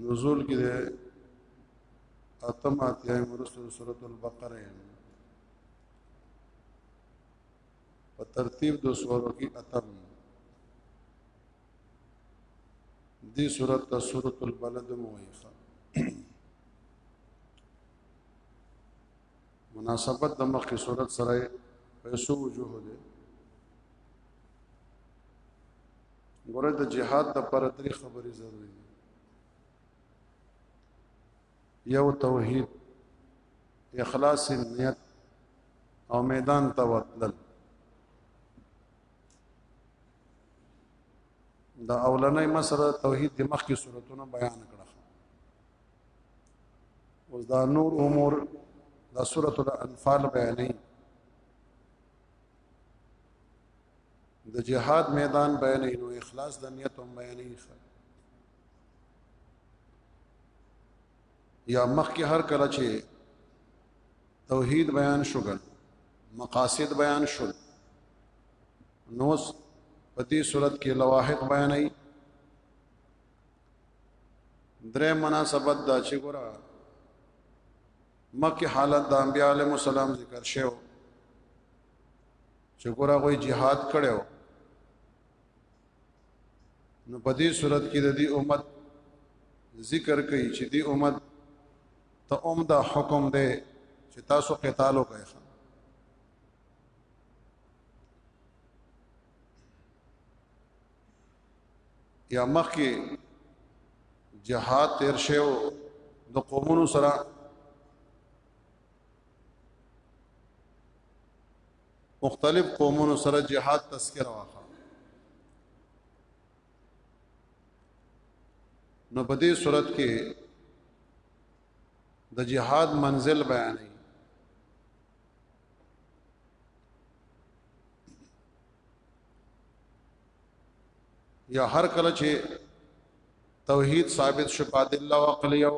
نزول کې ده اتم اتیا مرسل سورۃ البقره په ترتیب د سورو کې اتم دې سورۃ ته سورۃ البلد مویخه مناسبت د مخکې سورۃ سره پیسو وجوه ده ګوره د جهاد لپاره درې خبرې ضروري دي یو توحید اخلاص نیت او میدان ته وتلل دا اولنې مسله توحید د مخکې صورتونو بیان کړه اوس دا نور امور دا سورۃ الانفال بیانې د جهاد میدان بیانې نو اخلاص د نیت هم بیانې ښه یا مخکې هر کله چې توحید بیان شوګل مقاصد بیان شول نو په دې صورت کې لواحق بیانې درې مناسبت دا چې ګورا مکه حالت د انبیاء علیهم السلام ذکر شوی چې ګوره غوي jihad کړو نو په دې صورت کې د دې امت ذکر کوي چې دې امت ته عمده حکم دی چې تاسو قتال وکړئ یا مخکې جهاد تیر شو د قومونو سره مختلف قومونو سره جهاد تذکره واخا نو په دې صورت کې د جهاد منزل بیانې یا هر کله چې توحید ثابت شو پاد الله وقلیو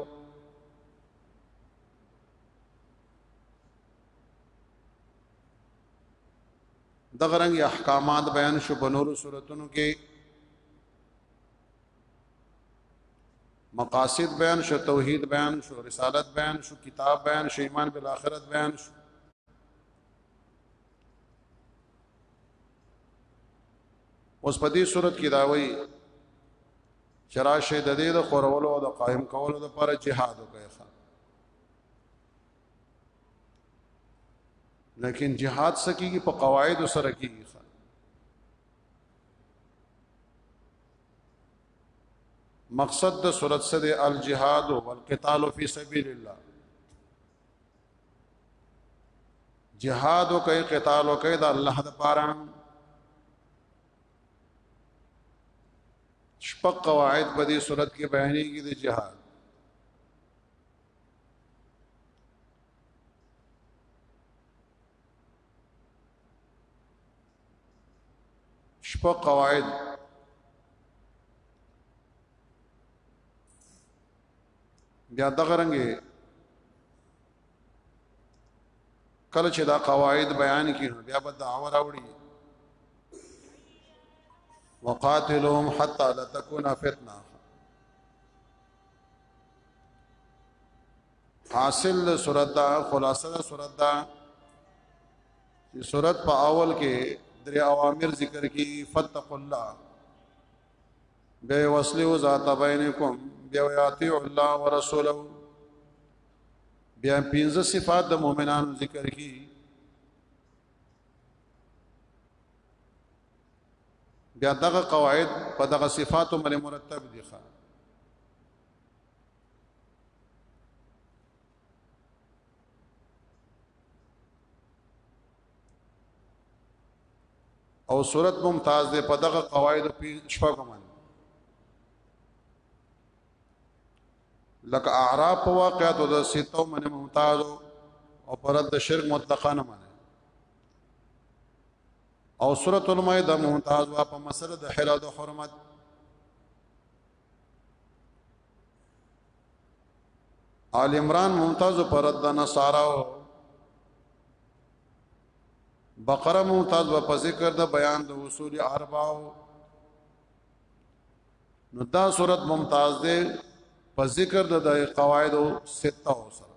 دغه رنګ احکامات بیان شو په نورو صورتونو کې مقاصد بیان شو توحید بیان شو رسالت بیان شو کتاب بیان شو ایمان بالآخرت بیان شو اوس په دې صورت کې داوي چراشه د دې د خورولو او د قائم کولو لپاره جهاد وکړي لیکن جهاد سکیږي په قواعد سره کیږي مقصد د صورت سره الجهاد والقتال فی سبیل الله جهاد او کوي قتال او کوي د الله د پاره شپږ قواعد په دې صورت کې بیانېږي د جهاد شپه قواعد بیا دغه رنګه کله چې دا قواعد بیان کړي بیا به دعوه راوړي وقاتلهم حتى لا تكون فتنه حاصل د صورت دا خلاصه د صورت دا چې صورت په اول کې درې اوامر ذکر کی فتق الله به وصلی و ذات بینکم بیا یاتی الله ورسوله بیا پنځه صفات د مؤمنانو ذکر کی بیا دغه قواعد په دغه صفاتو باندې مرتب دي ښه او صورت ممتاز ده په دغه قواعد په شپږو باندې لکه اعراب په واقعاتو د ستو باندې ممتاز او پرد شرک مطلقانه باندې او سوره المائده ممتاز وا په مسله د حلال او حرمت آل عمران ممتاز پر رد نصاراو بقره ممتاز و په ذکر د بیان د اصول اربعو نو دا صورت ممتاز ده په ذکر د قواعد او سته او سره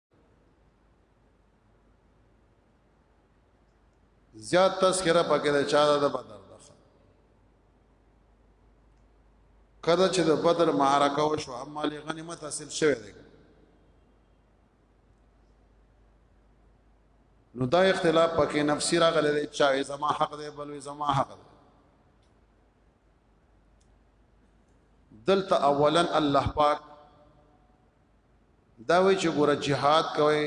زیات تذکرہ پکې د چا د بدر ده کله چې د بدر معرکه وشو اما لې غنیمت حاصل شوه دی نو دا اختلاف پکې نفسي راغلی دی چې زما حق دی بلوي زما حق دی دلته اولا الله پاک دا وی چې ګوره جهاد کوي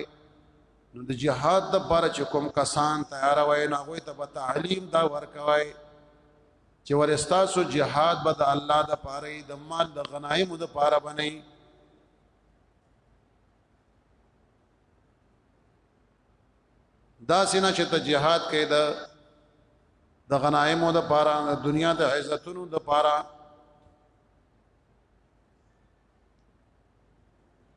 نو د جهاد د لپاره چې کوم کسان تیار وای نو هغه ته په تعلیم دا ورکوي چې ورستا سو جهاد به د الله د لپاره د مال د غنایم د لپاره بنئ دا سینا چې ته jihad کې دا د غنایمو د پاره د دنیا د عزتونو د پاره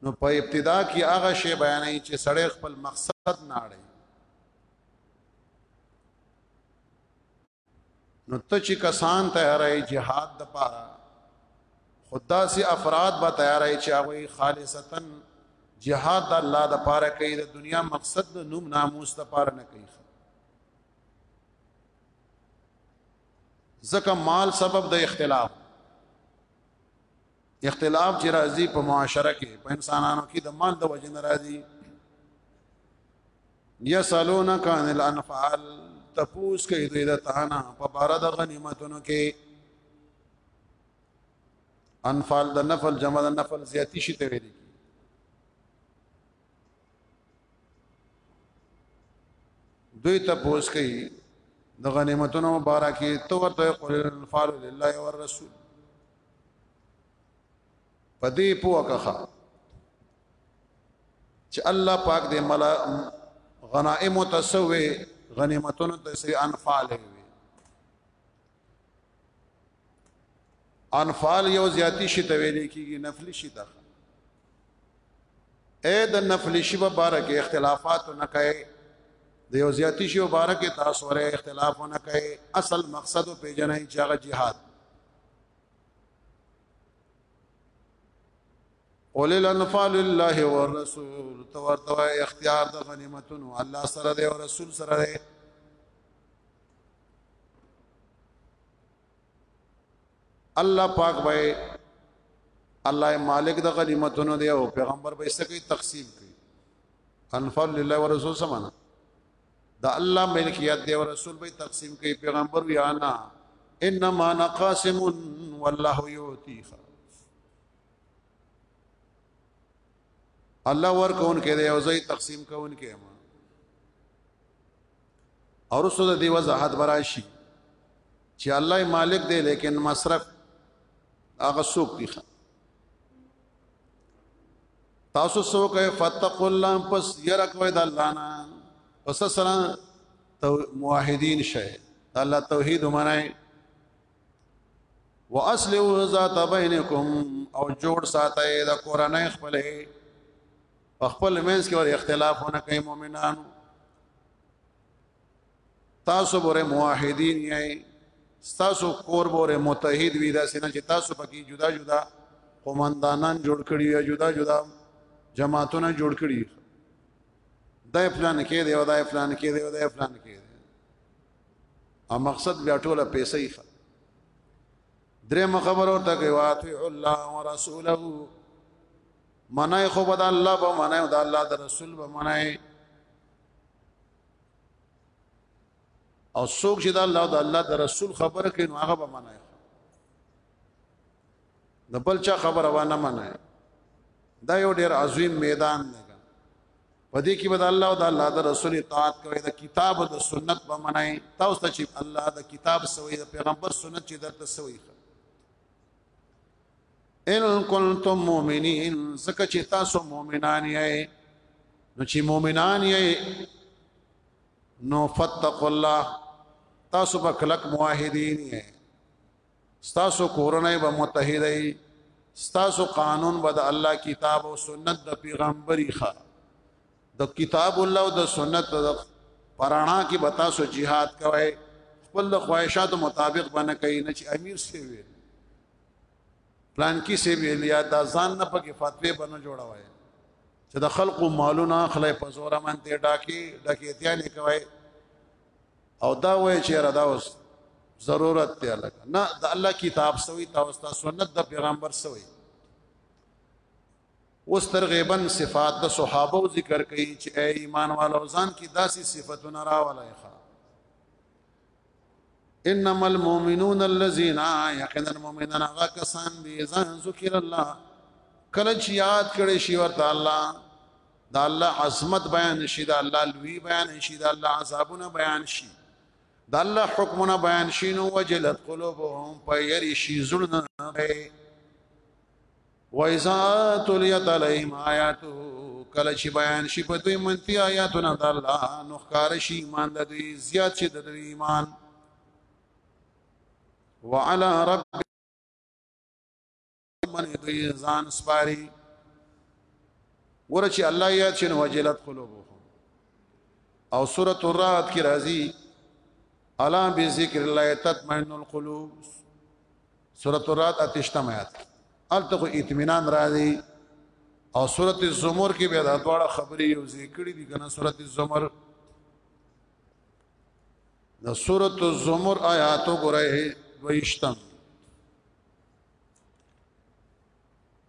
نو په ابتدا کې هغه شی بیانې چې سړی خپل مقصد نه اړي نو ته چې کسان تیارې جهاد د پاره خدا سي افراد به تیارې چې هغه خالصتا جهاد د الله د پاره کوي د دنیا مقصد د نوم ناموس د پاره نه کوي زکه مال سبب د اختلاف اختلاف چې راځي په معاشره کې په انسانانو کې د مال د وجه نه راځي یسالونک عن الانفال تپوس کوي دوی د تانا په بار د غنیمتونو کې انفال د نفل جمع د نفل زیاتی شي ته ویلي دوی تپوس کوي د غنیمتونو مبارکي تو ورته قول الانفال لله والرسول په دې پوه کخه چې الله پاک دې ملا غنائم تسوي غنیمتونو تسوي انفال وي انفال یو زیاتی شي ته ویل کیږي نفلی شي ده اې د نفلی شي په بار کې اختلافات نه کوي د یو زیاتی شي په بار کې تاسو سره اختلاف نه کوي اصل مقصد او پیژنې چې هغه jihad قول الانفال لله والرسول تو ورته اختیار د غنیمتونو الله سره دی او رسول سره دی الله پاک به الله مالک د غنیمتونو دی او پیغمبر به سکی تقسیم کوي انفال لله والرسول سمانا دا الله ملکیت دی او رسول به تقسیم کوي پیغمبر وی انا انما انا قاسم والله یؤتی الله ور کون کې دی او زئی تقسیم کون کې ما اور سو د دی وضاحت براشي چې الله مالک دی لیکن مصرف هغه سوق دی خان تاسو سو کوي فتق الله پس ير کوي د الله نه پس سره تو موحدین شي الله توحید منای واصلوا ذات بینکم او جوړ ساتي د قرانه خپلې خپل مینس کې ور اختلافونه کوي مؤمنانو تاسو بوره موحدین یې تاسو کور بوره متحد وی دا سینه چې تاسو پکې جدا جدا قومندانان جوړ کړی یا جدا جدا جماعتونه جوړ کړی دا پلان کې دی او دا پلان کې دی او دا پلان کې دی او مقصد بیا ټوله پیسې ښه درې مخبرو ته کوي واطيع الله ورسوله منای خو بد الله به منای او د الله د رسول به منای او څوک چې د الله او د الله د رسول خبره کوي نو هغه به منای د بل چا خبره و نه منای دا یو ډیر عظیم میدان دی په دې کې به د الله او د الله د رسول اطاعت کوي د کتاب او د سنت به منای تاسو ته چې الله د کتاب سوی د پیغمبر سنت چې درته سوی ان کنتم مؤمنین زکه چې تاسو مؤمنان یې نو چې مؤمنان یې نو فتقوا الله تاسو په کلک موحدین یې تاسو کورنۍ به متحدای تاسو قانون به د الله کتاب او سنت د پیغمبري ښه د کتاب الله او د سنت د پرانا کې بتا سو jihad کوي خپل د خواهشات مطابق باندې کوي نه چې امیر سی وي پلان کې سی ویل یا د ځان نه پکې فتوی بنو جوړوي چې د خلقو مالونه خلای په زور باندې ډاکي ډکیتیا نه کوي او دا وایي چې را دا اوس ضرورت دی الله نه د الله کتاب سوی تاسو ته سنت د پیغمبر سوی اوس ترغیبا صفات د صحابه ذکر کوي چې اي ایمان والو ځان کې داسې صفاتونه راولای ښا انما المؤمنون الذين يقين المؤمنون هغه کسان دي ځان ذکر الله کله چې یاد کړي شي ورته الله دا الله عظمت بیان شي دا الله لوی بیان شي دا الله عذابونه بیان شي دا الله حکمونه بیان شي نو وجلت قلوبهم په یری شي زړه وایزا تلیت علیهم آیاته کله چې بیان شي په دوی منفي آیاتونه د الله نو ښکار شي ایمان د دوی زیات شي د دوی ایمان وعلى رب من دوی ځان سپاري ورچې الله یا چې وجلت قلوبهم او سوره الرعد کې راځي الا بذکر الله تطمئن القلوب سورۃ الرعد اتشتم آیات کې الته خو اطمینان را دی او سورۃ الزمر کې به دا ډول خبرې یو ذکر دي کنه سورۃ الزمر د سورۃ الزمر آیاتو ګره دویشتم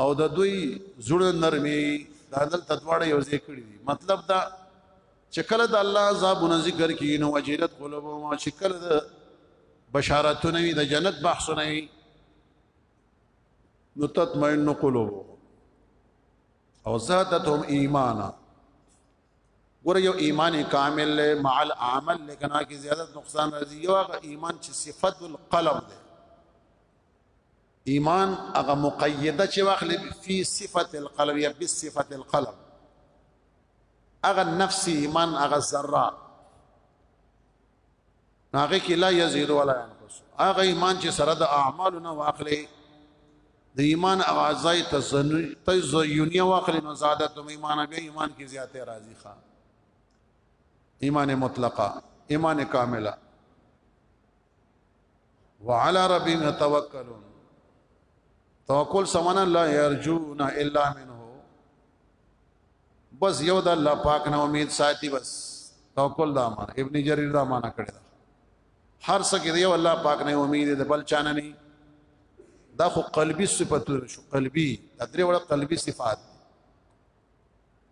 او د دوی زړه نرمي دا دلته دواړه یو ځای کړی دي مطلب دا چې کله د الله عذابونه ذکر کړي نو وجلت قلوبهم او چې کله د بشارتونه وي د جنت بحثونه وي نو تطمئن قلوبهم او زادتهم ایمانا ګوره یو ایمان کامل له مع العمل لیکن هغه زیادت نقصان راځي یو هغه ایمان چې صفت القلب ده ایمان هغه مقیده چې واخلې فی صفت القلب یا بصفت القلب هغه نفس ایمان هغه ذره هغه کې لا یزيد ولا ينقص هغه ایمان چې سره د اعمالنا واخلې د ایمان اوازای تزیونی واخلې نو زیادت د ایمان به ایمان کې زیاته راضی ښا ایمان مطلقه ایمان کامله وعلى ربهم يتوکلون توکل سمانا لا يرجون الا منه بس یو د الله پاک نه امید ساتي بس توکل دا معنا ابن جرير دا معنا کړی دا هر څه کې یو الله پاک نه امید د بل چانه نه دا خو قلبي صفاتونه شو قلبي دا درې وړه قلبي صفات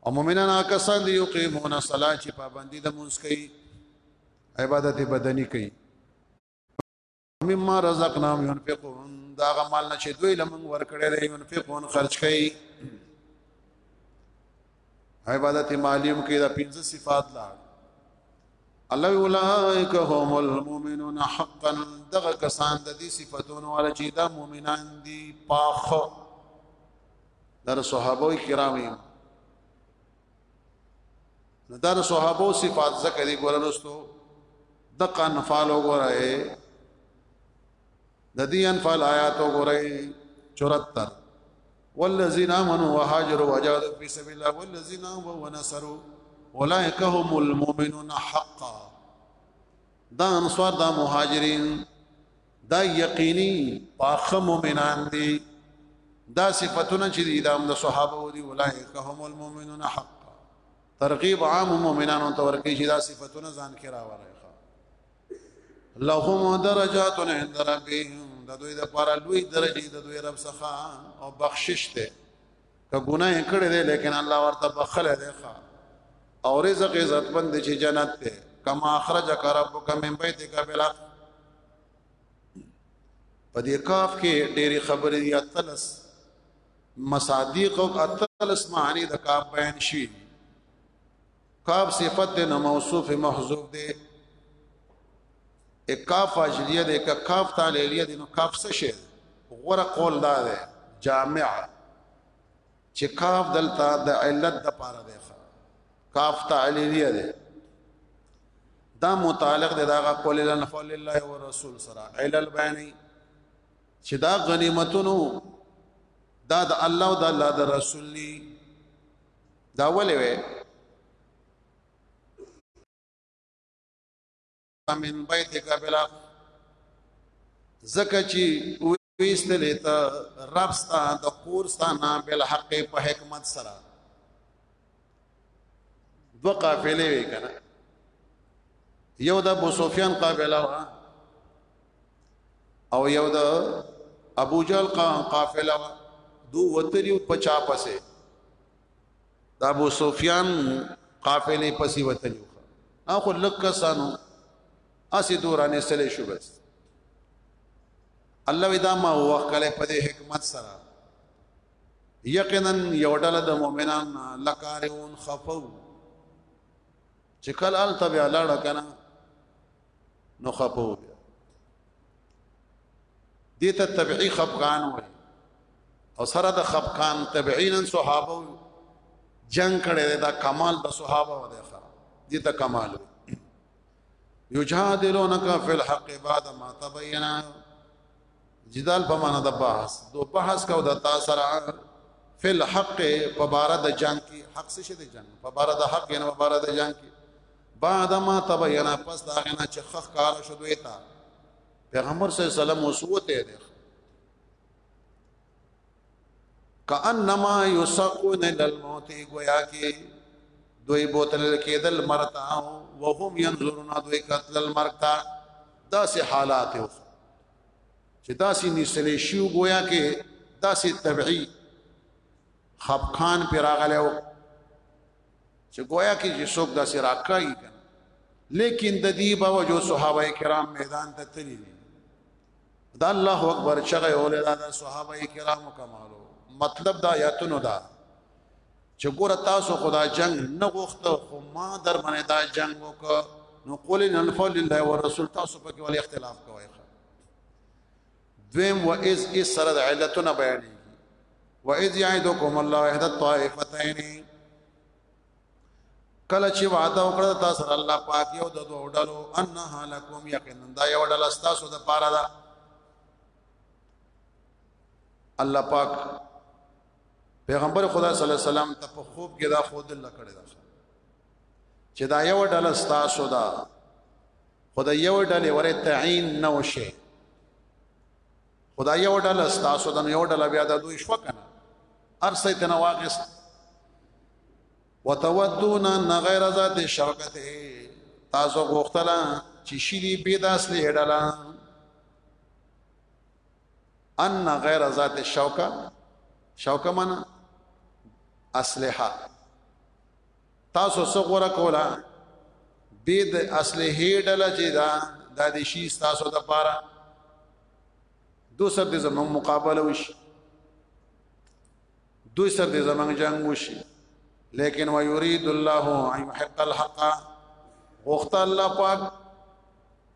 او مؤمنان کسان دي یو قیمونه صلات چې پابندي د مونږ کوي عبادت بدني کوي مما رزقناهم ينفقون دا غمال نه چې دوی لمن ورکړي دی ينفقون خرج کوي عبادت مالیم کې دا پنځه صفات لا الله اولائک هم المؤمنون حقا دغه کسان د دې صفاتونو ولا چې دا مؤمنان دي پاخ در صحابه کرامو نو دا د صحابه صفات ذکر دي ګور رسو د قن فالو ګورای د دې انفال آیات ګورای 74 والذین آمنوا وهاجروا وجاهدوا فی سبیل الله والذین آووا ونصروا اولئک هم المؤمنون حقا دا انصار دا مهاجرین دا یقیني پاخه مؤمنان دي دا صفاتونه چې د امام د صحابه دي اولایک هم المؤمنون حق ترغیب عام مؤمنانو ته ورکړي چې دا صفاتونه ځان کې راوړي لهم درجات عند ربهم د دوی د پاره لوی درجه د دوی رب څخه او بخشش ته که ګناه کړې ده لیکن الله ورته بخله ده او رزق عزت مند چې جنت ته کما اخرجک ربک من بیتک بلا په دې کاف کې ډېری خبرې یا تلس مصادیق او اتلس معنی د کاف بیان شي کاف صفت دی نو موصوف محذوف دی ا کاف اجلیه دی ک کاف تعلیلیه دی نو کاف څه شی غره قول دا دی جامع چې کاف دلته د علت د پاره دی کاف تعلیلیه دی دا متعلق دی دا قول لنا فول الله ورسول سره علل بیانی چې دا غنیمتونو دا د الله او د الله د رسول دا ولې وې من بیتک بلا زکه چې ویستلې ته رب ستا د کور ستانه بل حق په حکمت سره دو قافلې وې کنه یو د ابو سفیان قافله وا او یو د ابو جهل قافله وا دو وتریو پچا پسه دا ابو سفیان قافلې پسې وتلی او خو لک کسانو اسی دورانه سره شو بس الله ودا ما وکړه په دې حکمت سره یقینا یو ډله د مؤمنان لکارون خفو چې کله الته بیا لاړه کنه نو خپو دې ته طبيعي خفقان وای او سره د خفقان طبيعي نن صحابه جنگ کړي دا کمال د صحابه و دی خره دې ته کمال یجادلونک فی الحق بعد ما تبینا جدال په معنا د بحث دو بحث کو د تا سره فل حق په بار د جنگ کې حق څه شه د جنگ په بار د حق نه په بار د جنگ کې بعد ما تبین پس دا غنا چې خخ کار شو دوی تا پیغمبر صلی الله علیه وسلم وسوته دی کانما یسقون للموت گویا کې دوی بوتل کېدل مرتا وهم ينظرون دوی قتل المرتا دا سه حالات اوس چې داسې نیسلې شي ګویا کې داسې طبعي خفقان پر راغلی و چې ګویا کې چې څوک داسې راکای لیکن د دې باوجود صحابه کرام میدان ته تللی دا الله اکبر چغه ولې دا صحابه کرامو کمالو مطلب دا آیاتونو دا چې ګوره تاسو خدا جنگ نه غوښته خو ما در باندې دا جنگ وکړ نو قول ان الفضل لله ورسول تاسو په کې ولې اختلاف کوئ دویم و از اس سره د علتونه بیانې و اذ یعدکم الله احد الطائفتین کله چې وعده وکړه تاسو سره الله پاک یو د دوه ډلو انها لکم یقینا دا یو ډل تاسو د پاره ده الله پاک پیغمبر خدا صلی الله علیه وسلم ته په خوب کې دا خود الله کړی دا چې دا یو ډله ستاسو ده خدای یو ډله ورې تعین نه وشي خدای یو ډله ستاسو ده یو ډله بیا د دوی شو کنه ارسه ته نواقص وتودون ان غیر ذات شوکت تاسو غوښتلا چې شری به داس له ډله ان غیر ذات الشوکه شوکه معنا اسلحه تاسو څو غره کولا به د اسلحه ډله چې دا د دې شي تاسو د پاره دو سر دې زمنګ مقابله وشي دو سر دې زمنګ جنگ وشي لیکن و یرید الله ان یحق الحق وخت الله پاک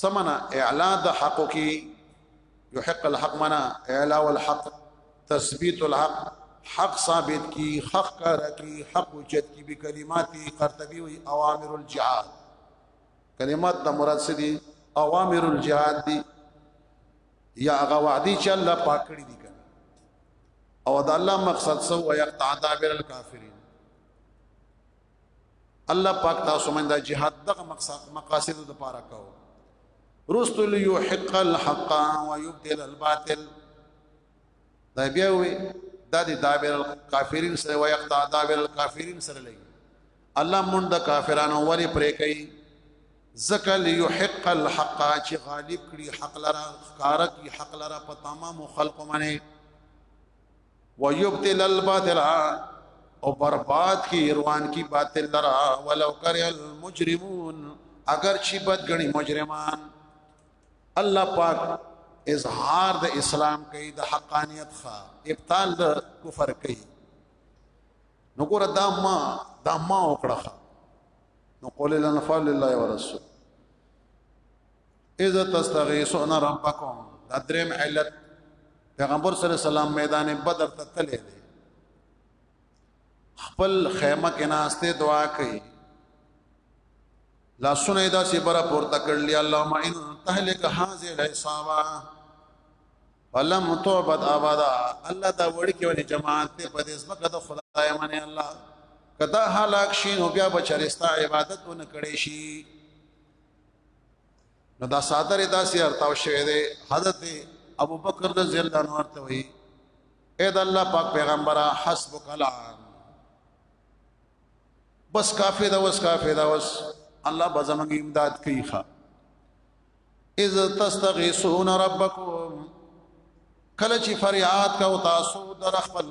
سمنا اعلا د حق کی یحق الحق منا اعلا والحق تثبیت الحق حق ثابت کی حق کار کی حق جت کی بکلمات قرطبی و اوامر الجهاد کلمات د مراد سدي اوامر الجهاد دي یا هغه وعده چې الله پاک کړی دي او دا الله مقصد سو ويقطع دابر الكافرين الله پاک تاسو من دا جهاد دغه مقصد مقاصد د پاره کاو رسل یحق الحق ويبدل الباطل دا بیا وی دا د دابر الکافرین سره وای اقطع دابر الکافرین سره لګي الله مون د کافرانو ولی پرې کوي زکه ليحق الحق چې غالب کړي حق لرا کارک حق لرا په تمام خلق منه ويبتل الباطل او برباد کی روان کی باطل لرا ولو کر المجرمون اگر چی بدګنی مجرمان الله پاک اظهار د اسلام کوي د حقانيت ښا ابطال د کفر کوي نو ګور دا ما دا ما وکړه نو قول لنا فعل الله ورسول اذا تستغيثون ربكم دا دریم علت پیغمبر صلی الله علیه وسلم میدان بدر ته تللی دی خپل خیمه کې ناشته دعا کوي لاسونه دا سی برا پورته کړل اللهم ان تهلك هذه العصابه ولم توبت ابدا الله دا وړ کې ونی جماعت ته په دې سبق د خدای منه الله کدا هلاک شي نو بیا بچرستا عبادت ونه کړي شي نو دا صادر داسې ارتاو شوی دی حضرت ابو بکر رضی الله عنه ورته وی اے د الله پاک پیغمبره حسبک الان بس کافی دا وس کافی دا وس الله به زموږ امداد کوي ښا اذ تستغيثون ربكم کله چې فریاد کا او تاسو در خپل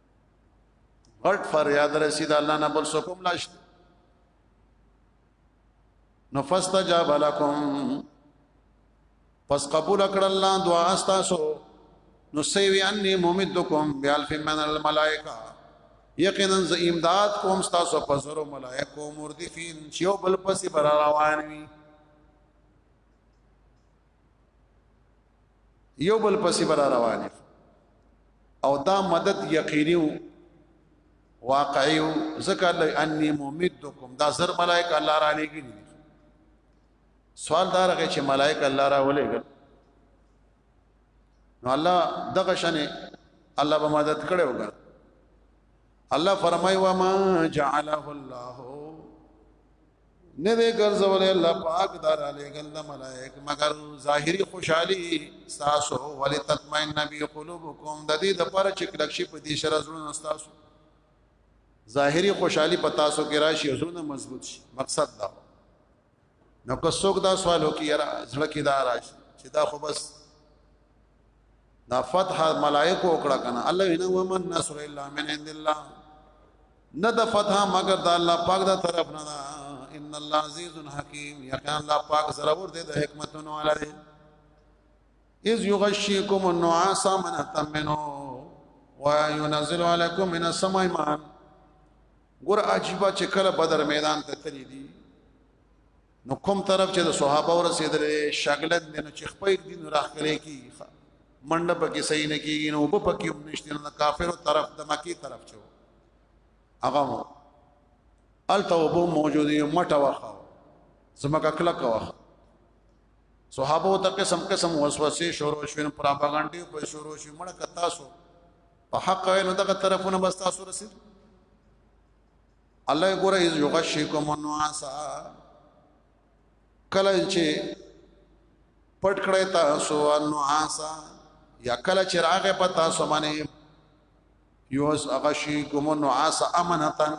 غټ فریاد رسید الله نه بل سکم لاش نو فاستجاب لكم پس قبول کړ الله دعا استاسو نو سیوی انی ممدکم بیالف من الملائکه یقینا ز امداد کوم تاسو په زرو ملائکو مردفین چې بل پسې بر روان وي یو بل پسې بر روانه او دا مدد یقیني واقعي ذکر لای انی ممدکم دا زر ملائک الله را لګی سوال دار غي چې ملائک الله را ولېګل نو الله دغه شنه الله به مدد کړي وګړه الله فرمای و ما جعله الله نه دې ګرځولې الله پاک دار علی ګل ملائک مگر ظاهری خوشحالي تاسو ولې تطمئن نبی قلوبکم د دې د پر چې کلک شي په دې شر زړه تاسو ظاهری خوشحالي په تاسو کې راشي زړه مضبوط شي مقصد دا نو که څوک دا سوال وکړي یاره زړه کې دا راشي چې دا خو بس دا فتح ملائکه وکړه کنه الله وینا ومن نصر الا من عند الله نه د فتح مگر د الله پاک د طرف نه دا ان الله عزیز حکیم یقینا الله پاک ضرور دې د حکمتونو والا دی اذ یغشیکم النعاس من تمنو وينزل علیکم من السماء ماء ګور عجیبه چې کله بدر میدان ته تللی دي نو کوم طرف چې د صحابه ورسېدل شغلت دي نو چې خپل دین راخلې کی منډه پکې صحیح نه کیږي نو په پکې هم نشته نه کافرو طرف د مکی طرف چو هغه مو الته وبو موجودی مټه واخا زمکه کله کا واخا صحابه ته قسم قسم وسوسه شروع شوین پروپاګاندا په شروع شي مړه کتا سو په حق نو دغه طرفونه بس تاسو رسید الله ګوره اذ یغشیکم النعاس کله چې پټ کړی تاسو النعاس یا کله چې راغه پتا سو باندې یوس غشیکم النعاس امنتن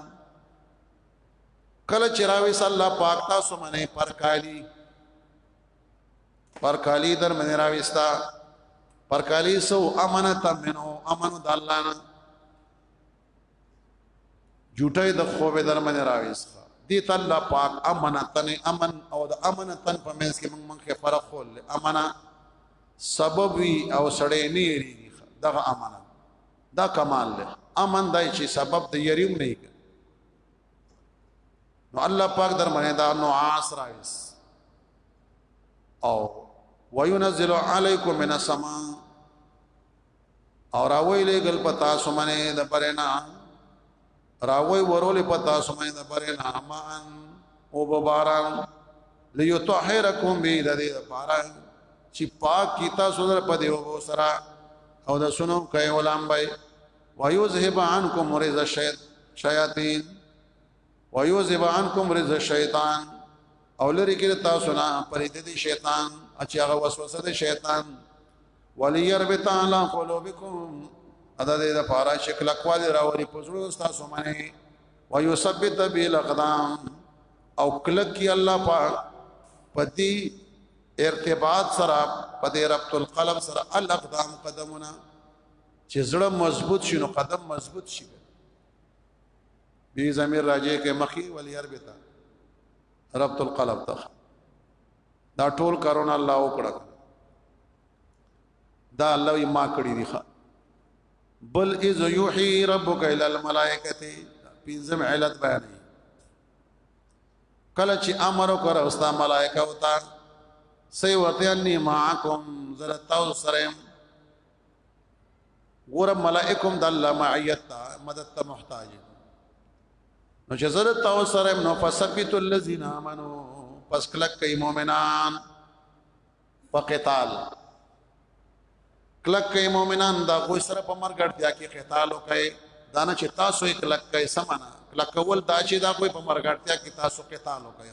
کله چې راوي صلی الله پاک تاسو باندې پر کالی پر کالی در منی راويستا پر کالی سو امانت منو امانو د الله نه جوټه د خوبه در باندې راويست دي ته الله پاک امانتن امن او د امانتن په منځ کې موږ موږ فرق خول امانه سبب وي او سړې نه یری دغه امانه دا کمال له امن دای چې سبب د یریوم نه یې نو الله پاک در باندې دا نو آس راويس او وينزل عليكم من السماء او راوی لګل پتا سمنه د پرنا راوی ورول پتا سمنه د پرنا امان او بباران ليطهركم به د دې لپاره چې پاک کی تاسو در په دیو بو سرا او د سنو کوي علماء بای ويذهب عنكم رز الشياطين ويذهب عنكم رز الشيطان او لری کې تاسو نه پرې دې شیطان اچي هغه وسوسه دې شیطان وليربط على قلوبكم ادا دې د پارا شکل کواله راوړي پزړو تاسو باندې ويثبت بالاقدام او کلک کی الله پاک پدی ارتباط سره پدی ربط القلب سره الاقدام قدمونه چې زړه مضبوط شي نو قدم مضبوط شي بی زمیر راجه کې مخی ولیربط ربط القلب تخ دا ټول کارونه الله وکړه دا الله یې ما کړی دی بل اذ یوحی ربک الی الملائکه پنځم علت بیان کله چې امر وکړ او ستا ملائکه وتا سی ورته انی معکم زرتاو سره ګور ملائکم د الله معیت مدد ته محتاج نو چې زړه تاسو سره نو فثبت الذين امنوا پس کلک کوي مؤمنان په قتال کلک کوي مؤمنان دا غوي سره په مرګ اړتیا کې قتال وکړي دانه چې تاسو یې کلک کوي سمانا کلک کول دا چې دا غوي په مرګ اړتیا کې تاسو قتال وکړي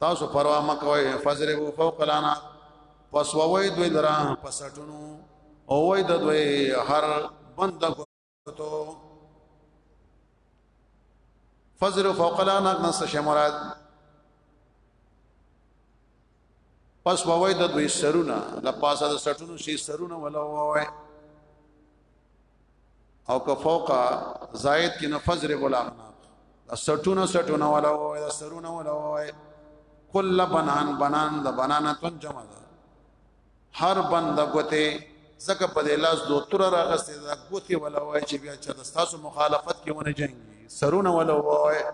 تاسو پروا مکوئ فضربوا فوق الانا پس ووي دوی لرا پسټونو او وای د دوی هر بند کوتو فضر فوق الانا نس شمرات پس ووي د دوی سرونه لپاسه د سټونو شي سرونه ولا ووي او که فوق زائد کې نفذ رب العالمین سټونه سټونه ولا وای دا سرونه ولا وای کل بنان بنان د بنانتون جمع ده هر بند غته زکه په لاس دو تر راغسته دا غته ولا وای چې بیا چې تاسو مخالفت کې ونه جنګي سرونه ولا وای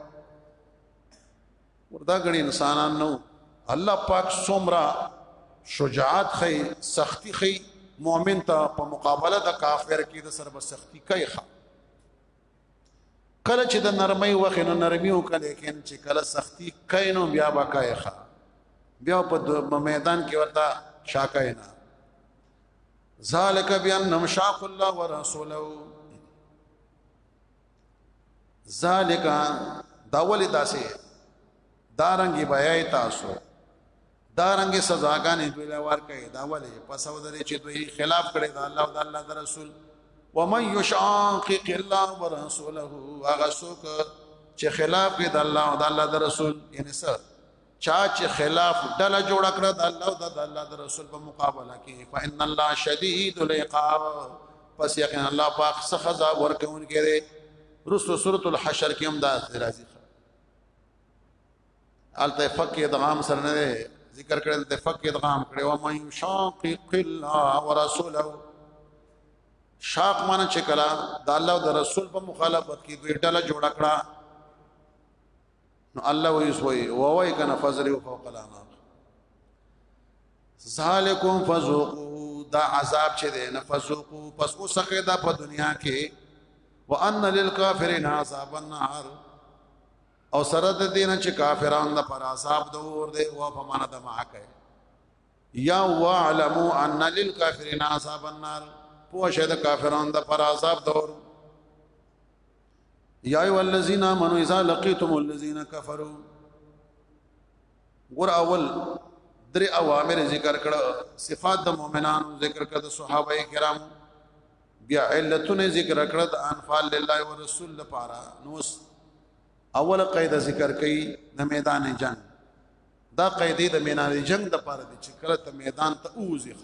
وردا غني انسانان نو الله پاک سومرا شجاعت خي سختی خي مؤمن ته په مقابله د کافر کې د سر سختی کوي خا کله چې د نرمۍ وخت نو نرمي وکړي لیکن چې کله سختی کوي نو بیا با کوي خا بیا په میدان کې ورته شاکای نه ذالک بانهم شاق الله ورسوله ذالک دا ولې داسې دارنګي بیاي تاسو دارنګي سزاګانې دوی لور کوي دا ولې پس ودرې چې دوی خلاف کړي دا الله او الله د رسول ومن یشاقق الله ورسوله هغه څوک چې خلاف کړي د الله او د الله د رسول یعنی سر چا چې خلاف ډله جوړ کړه د الله او د الله د رسول په مقابله کې فإن الله شدید العقاب پس یقینا الله پاک سخت سزا ورکون کړي رسو سورۃ الحشر کې هم دا راځي الته فق ادغام سره نه ذکر کړل ته فق ادغام کړي او من شاقق الله ورسوله شاق معنی چې کلا د الله او د رسول په مخالفت کې دوی ډله جوړ کړه نو الله وی سوی وای کنه فزرو فوق الاناق ذالکم فذوقوا دا عذاب چې ده نه فذوقوا پس اوسخه دا په دنیا کې وان للکافرین عذاب النار او سره د دین چې کافرانو د پر عذاب د اور دی او په معنا د معکه یا واعلموا ان للکافرین عذاب النار پوښه د کافرانو د پر عذاب د اور یا ایو الذین آمنو اذا لقیتم الذین کفروا ګور اول درې اوامر ذکر کړه صفات د مؤمنانو ذکر کړه د صحابه کرام بیا علتونه ذکر کړه د انفال لله او رسول لپاره نو اوله قاعده ذکر کړي د میدان جنگ دا قاعده د میدان جنگ د لپاره چې کله ته میدان ته اوځې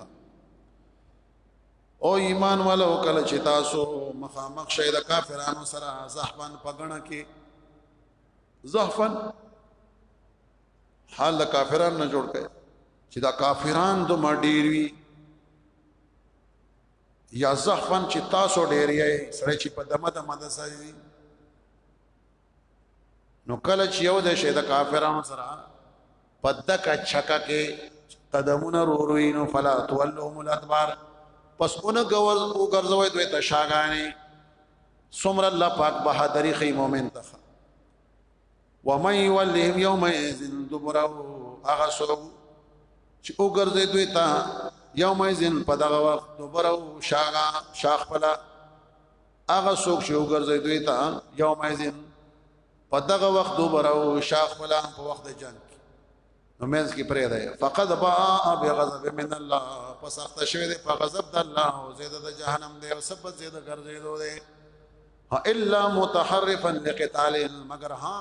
او ایمان والو کله چې تاسو مخامخ شئ د کافرانو سره زحفن پګنه کې زحفن حال د کافرانو نه جوړ کړي چې دا کافران دو ما ډیر وی یا زحفن چې تاسو ډیر یې سړی چې په دمه دمه د سړی نو کله چې یو د شه د کافرانو سره پدک چکا کې قدمونه روروي نو فلا تولهم الادبار پس اون غوز او ګرځوي دوی ته شاګانی سمر الله پاک بهادری خی مومن ته ومن يولهم يوم اذن دبره اغه سو چې او ګرځي دوی ته یوم اذن په دغه وخت دبره شاګا شاخ پلا هغه څوک چې وګرځي دوی ته یوم ایزن په دغه وخت دوبرو شاخ فلان په وخت جنگ نو مینس کې پرې ده فقد با بغضب من الله پس اخته شوی دی په غضب د الله او زیاده د جهنم دی او سبب زیاده ګرځیدو دی الا متحرفا لقتال مگر ها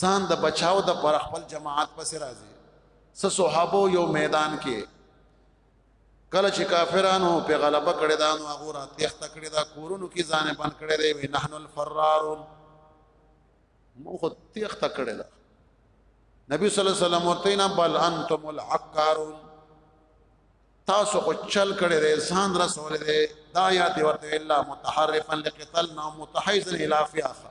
ځان د بچاو د پر خپل جماعت پس راځي س صحابه یو میدان کې کله چې کافرانو په غلبه کړی دا نو هغه را تخت کړی دا کورونو کې ځان بند کړی دی وی نحن الفرار مو خو تخت کړی دا نبی صلی الله علیه وسلم ورته نه بل انتم العقارون تاسو خو چل کړی دی ځان رسول دی دا یاد ورته الا متحرفا لقتال نو متحیزا الی فیاخه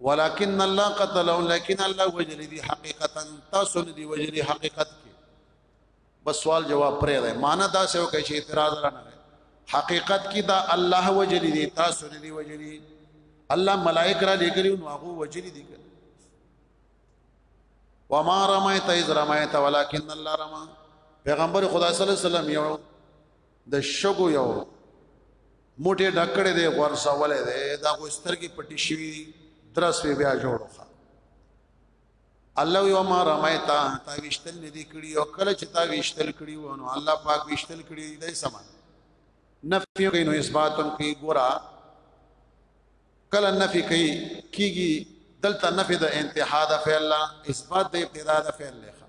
ولكن الله قتلهم لكن الله وجل دي حقيقتا تاسو دي وجل حقيقت کې بس سوال جواب پرې ده معنا دا څه وکړي چې اعتراض را نه حقیقت کې دا الله وجل دي تاسو نه دي وجل دي الله ملائک را لګري نو هغه وجل دي وما رميت اذ رميت ولكن الله رمى پیغمبر خدا صلی الله علیه وسلم یو د شګو یو موټه ډکړې دی ورسولې دی دا خو سترګې پټې شي درس وی بیا جوړوخه الله یو ما رمایتا تا وشتل نه دی کړی او کله چې تا وشتل کړی و نو الله پاک وشتل کړی دی سمان نفی کوي نو اثباتم کوي ګورا کله نفی کوي کیږي دلته نفی د انتها د فعل اثبات د ابتدا د فعل لخوا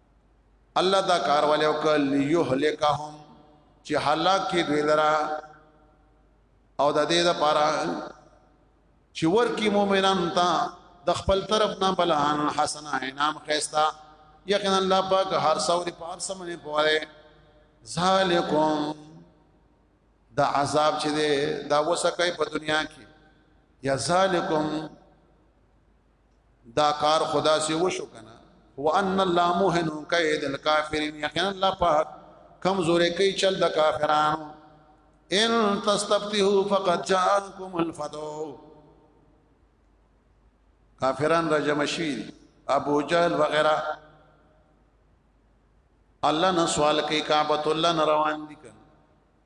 الله دا کار ولې وکړ ليهلكهم چې هلاک کې دوی لرا او د دې لپاره چې ورکی مؤمنان ته د خپل طرف نه بلان حسن انعام خيستا یقینا الله پاک هر څور په هر سمونه پوره ذالکم دا عذاب چې دی دا وسکه په دنیا کې یا ذالکم دا کار خدا سے وشو کنه وان الله مهن کید الکافرین یقینا الله پاک کمزورې کوي چل د کافرانو ان تستفتحوا فقد جاءكم الفتح کافران را جمع شي ابو جهل وغیرہ الله نه سوال کوي کعبۃ الله نه روان دي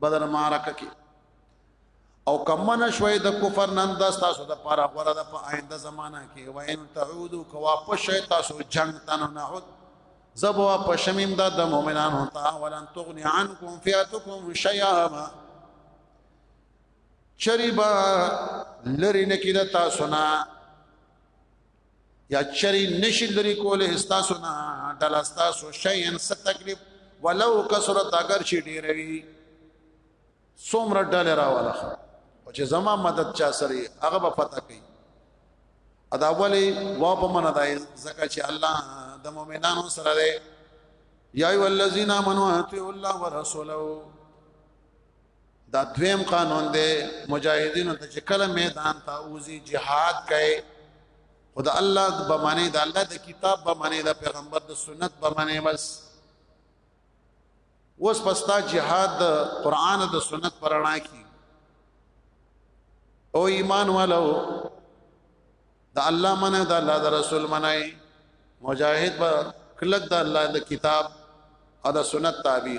بدر معرکه کې او کمن شوي د کفر نن د تاسو د پاره غره د په آینده زمانہ کې وین تعودو کو واپس شي تاسو جنگ تنو نه هوت زب واپس شمیم د د مؤمنانو ته ولن تغنی عنکم فئتکم شیئا چریبا لری نکید تاسو نه یا چری نشی لري کول استاسو نه دل استاسو شین ست تکلیف ولو کثرت اگر شي ډیروي سومره ډل راواله او چې زما مدد چا سره هغه به پتا کوي ادا اولی وا په من دای زکه چې الله د مؤمنانو سره دی یا ای الذین آمنوا اطیعوا الله ورسوله دا دویم قانون دی مجاهدینو ته چې کله میدان ته اوزي جهاد کوي خدا الله به معنی دا الله د کتاب به معنی دا پیغمبر د سنت به معنی بس اوس پستا جهاد د قران د سنت پرانا کی او ایمان والو د الله منه د الله د رسول منه مجاهد به کلک د الله د کتاب او د سنت تابع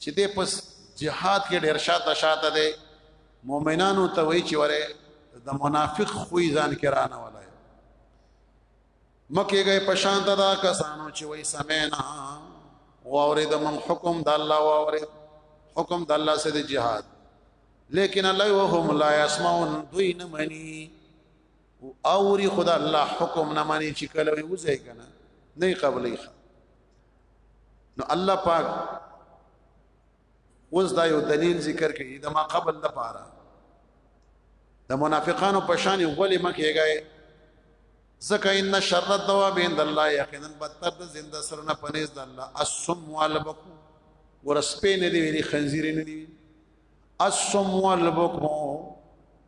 چې دې پس جهاد کې ډېر شاته شاته دی مؤمنانو ته وایي چې وره د منافق خوې ځان کې رانه ولای مکه گئے پشان ته دا کسانو چې وایي سمینا واورې د من حکم د الله واورې حکم د الله سره د جهاد لیکن الله وهم لا يسمعون دوی نه مني او اوري خدا الله حکم نه مانی چې کله وي وځي کنه نه قبلې نو الله پاک وز دا یو دلیل ذکر کړي د ما قبل د پاره د منافقانو په شان ولې مکهږي زکه ان شر الدواب عند الله یقینا بدتر د زنده سرنه پنيز د الله السم والبکو ورسپې نه دی ویلي خنزیر نه دی السم والبکو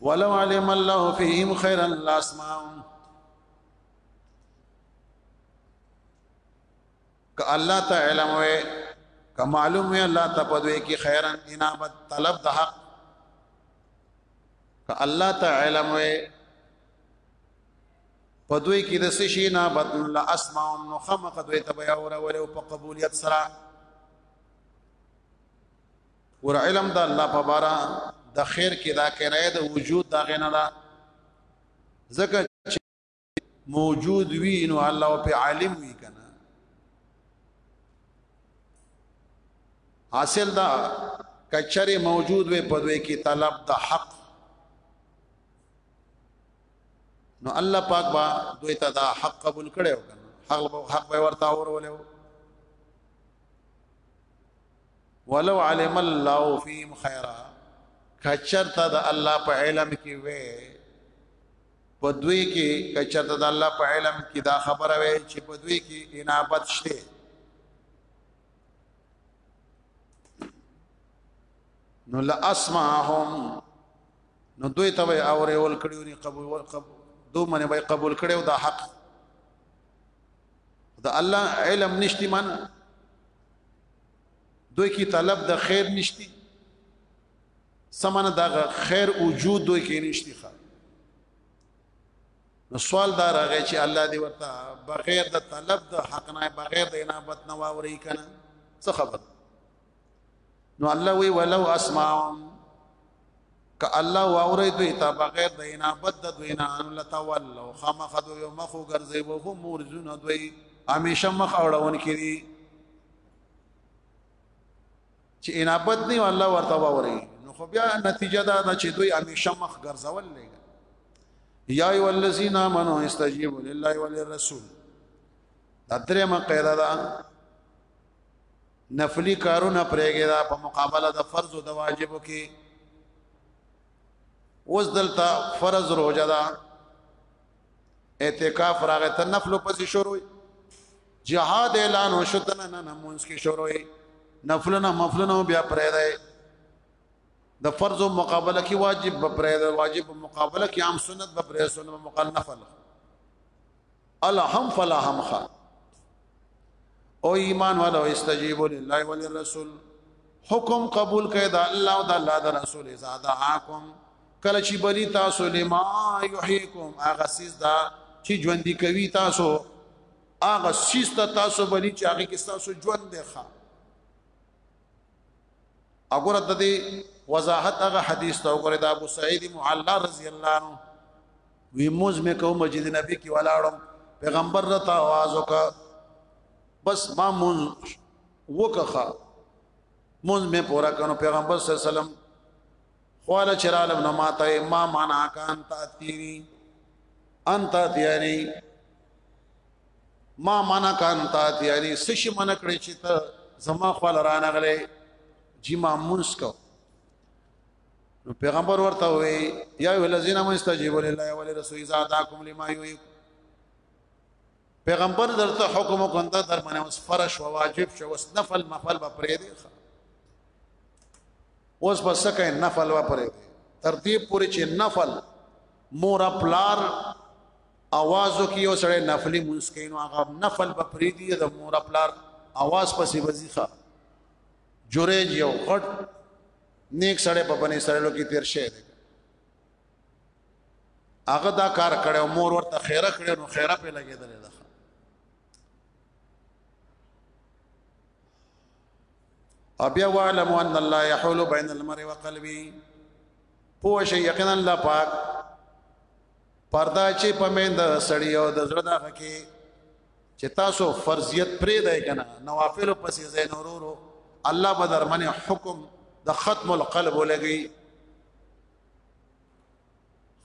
ولو علم الله فيهم خيرا لاسمعهم ک الله ته علم وې ک معلوم وې الله ته پدوي کې خيرا انابت طلب د حق ک الله ته علم وې پدوي کې د سشي انابت لا اسمعهم نو خمق دوي ته بیا اور ولې په قبولیت سره ګور علم د الله په بارا د خیر کې دا کنایه د وجود دا غنه دا ځکه چې موجود وی نو الله په عالم وی کنه حاصل دا کچره موجود وی په دوی کې طلب د حق نو الله پاک با دوی ته دا حق قبول کړو کنه حق حق به ورته اورولې ولو علم الله فيهم خيرا کچرتا د الله په علم کې وې په دوی کې کچرتا د الله په علم کې دا خبره وې چې په دوی کې انابت شته نو لاسمعهم نو دوی ته وې اورې ول کړیو نه قبول قبول دوی منه وې قبول کړیو دا حق د الله علم نشتی معنا دوی کی طلب د خیر نشتی سمانه دا خیر وجود دوی کې نشتی ښه نو سوال دا راغی چې الله دی ورته بغیر د طلب د حق نه بغیر د انابت نه واوري کنه څه خبر نو الله وی ولو اسمعهم ک الله واورې دوی ته بغیر د انابت د دوی نه ان لتولوا خامخذو یو مخو ګرځي وو هم مورزونه دوی همیشه مخ اورون کړي چې انابت نه الله ورته واوري نو خو بیا نتیجه دا ده چې دوی همیشه مخ ګرځول لګي یا ای الذین آمنو استجیبوا لله وللرسول دا درېمه قاعده ده نفلی کارونه پرېږي دا په مقابله د فرض او د واجبو کې اوس دلته فرض روزه ده اعتکاف راغی ته نفل پسې شروع جهاد اعلان وشو ته نه نه مونږ کې شروع نفل نه مفل نه بیا پرې ده د فرض او مقابله کې واجب به پرې ده واجب مقابله کې عام سنت به پرې سنت مقابله نفل الحم فلاحم خا او ایمان والو استجیبوا لله وللرسول حکم قبول کړئ دا الله او دا الله دا رسول اذا دعاکم کله چې بلی تاسو لما یحییکم هغه سیس دا چې ژوند دی کوي تاسو هغه سیس ته تاسو بلی چې هغه کې تاسو ژوند دی ښا اګوره د دې وضاحت هغه حدیث ته وګوره د ابو سعید معلا رضی الله عنه وی موز مې کوم مسجد نبی کې ولاړم پیغمبر را ته आवाज وکا بس ما مون وکخه مون مې پورا کړو پیغمبر صلی الله علیه وسلم خواله چرالم نو ماته ما معنا کان تاتیری انت تیری ما معنا کان تا یعنی سشي من کړی چې ته زما خپل رانه غلې جی ما مونږ کو نو پیغمبر ورته وی یا ولذین مستجیبوا لله ولرسول اذا دعاکم لما یحییکم پیغمبر درته حکم وکنده در باندې اوس فرش او واجب شو اوس نفل مفل به پرې دی اوس بس کای نفل و پرې دی ترتیب پوری چې نفل مور پلار اوازو کې یو سړی نفلی مونږ کینو هغه نفل په پریدي د مور خپلار اواز پسې وزيخه جوړې یو غټ نیک سړی په بنې سړیو کې تیر شه دی هغه دا کار کړو مور ورته خیره کړو نو خیره په لګیدل ده او بیا وعلم ان الله يحول بين المرء وقلبه پوه شي یقینا الله پاک پردا چې پمند سړی او د زړه دغه کې چې تاسو فرضیت پرې دی کنه نوافل پسې زین ورورو الله بدر من حکم د ختم القلب ولګي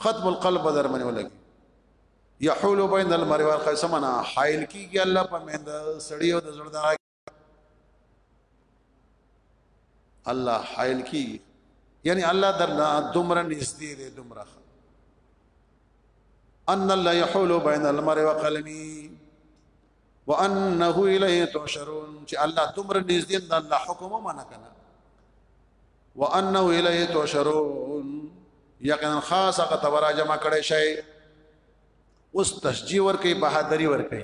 ختم القلب بدر من ولګي يحول بين المرء والقلب سمنا حائل کیږي الله په مند سړی او د زړه الله حائل کی یعنی الله در دمر نږدې دی دمر ان الله يحول بين المرء وقلمي وانه الیه تحشرون چې الله دمر نږدې د الله حکم ومنه کنه وانه الیه تحشرون یقینا خاصه تبرا جمع کړي شي اوس تشجیع ور کوي بهادری ور کوي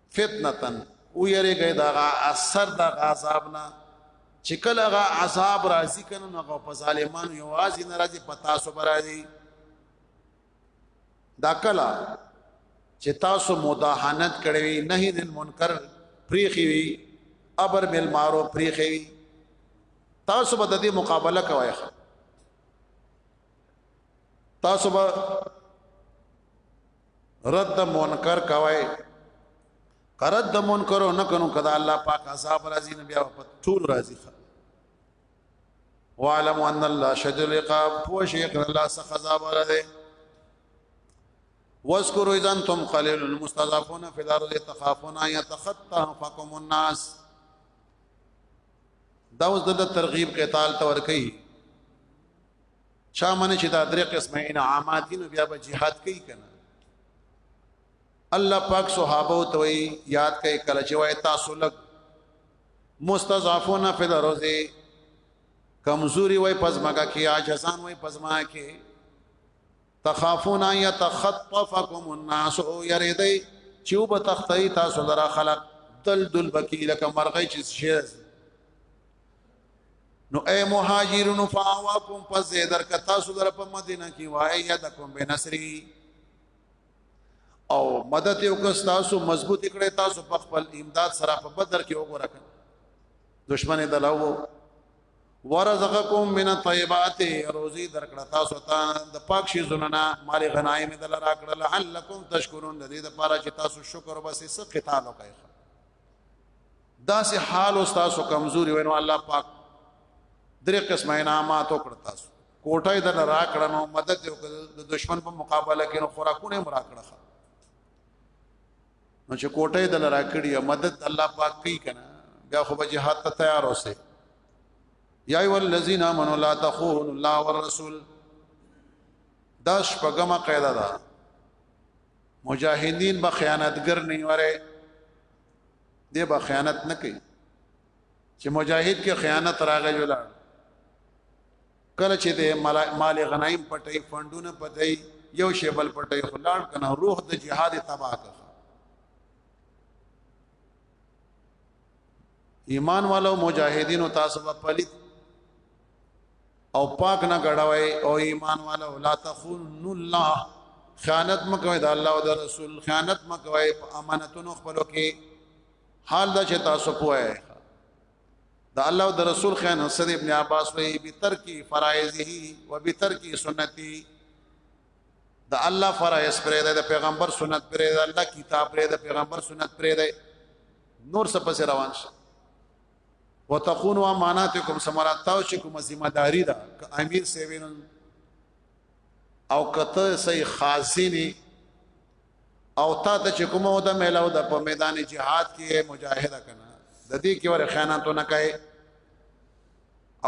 فتنتن او یریږي دا اثر د عذاب نه چې کله غا عذاب راځي کنه نو غا په ظالمانو یوازې ناراضي پتا سو برازي دا کله چې تاسو مداهنت کړی وي نه دې منکر پریخي وي ابر مل مارو پریخي وي تاسو به د دې مقابله کوی تاسو به رد د منکر کوي کرد د منکر نه کنو کدا الله پاک عذاب راځي نبي او ټول راځي وعلم ان الله شد العقاب هو شيخ الله سخ عذاب راځي واذكروا اذا انتم قليل المستضعفون في الارض تخافون ان يتخطفكم الناس دا اوس د ترغیب قتال تور کوي چا منه چې دا درې قسمه انعامات دي نو بیا به jihad کوي کنه الله پاک صحابه ته وی یاد کړئ کله چې وای تاسو لګ مستضعفون فی الارض کمزوري وای پزماګه کې عاجزان وای پزما کې تخافون یتخطفکم الناس او یریدای چې وب تختی تاسو درا خلق دل دل بکی لکه مرغی چې شیز نو اے مهاجرون فاواکم پس در کتا سو در په مدینه کې وای یدکم بنصری او مدد یو کس تاسو مضبوط کړي تاسو په خپل امداد سره په بدر کې وګورئ دشمن دلاو ورزقکم من الطيبات روزي درکړه تاسو ته د پاک شي زنانا مال غنایم دل راکړه لعلکم تشکرون د دې لپاره چې تاسو شکر وباسئ څه قتال وکړئ دا سه حال او تاسو کمزوري وینو الله پاک درې قسمه انعامات وکړ تاسو کوټه د را کړنو مدد یو د دشمن په مقابله کې نو خوراکونه مرا کړه نو چې کوټه د را کړی مدد الله پاک کوي کنه بیا خو به جهاد ته تیار اوسه یا ای ولذین امنوا لا تخونوا الله والرسول دا شپږمه قاعده ده مجاهدین به خیانتګر نه وره دی به خیانت نه کوي چې مجاهد کې خیانت راغی ولا کله چې د مال غنایم پټي فندونه پټي یو شی بل پټي خلاړ کنه روح د جهاد تباہ کړ ایمان والو مجاهدینو تاسو په پلیت او پاک نه غړوي او ایمان والا لا تخون الله خیانت مکوي د الله او د رسول خیانت مکوي په امانتونو خپلو کې حال دا چې تاسو پوهه د الله او د رسول خیانت سره ابن عباس وی بترکی فرایزه و بترکی سنتي د الله فرایز پرې ده د پیغمبر سنت پرې ده الله کتاب پرې ده پیغمبر سنت پرې ده نور څه پس روان شي وتخونوا اماناتکم سمراتاو چې کومه ذمہ داری ده ک امیر سیوین او کته سي خاصینی او تا ته چې کومه ودا میلاو د په میدان جهاد کې مجاهده کنا د دې کې ور خیانتو نه کوي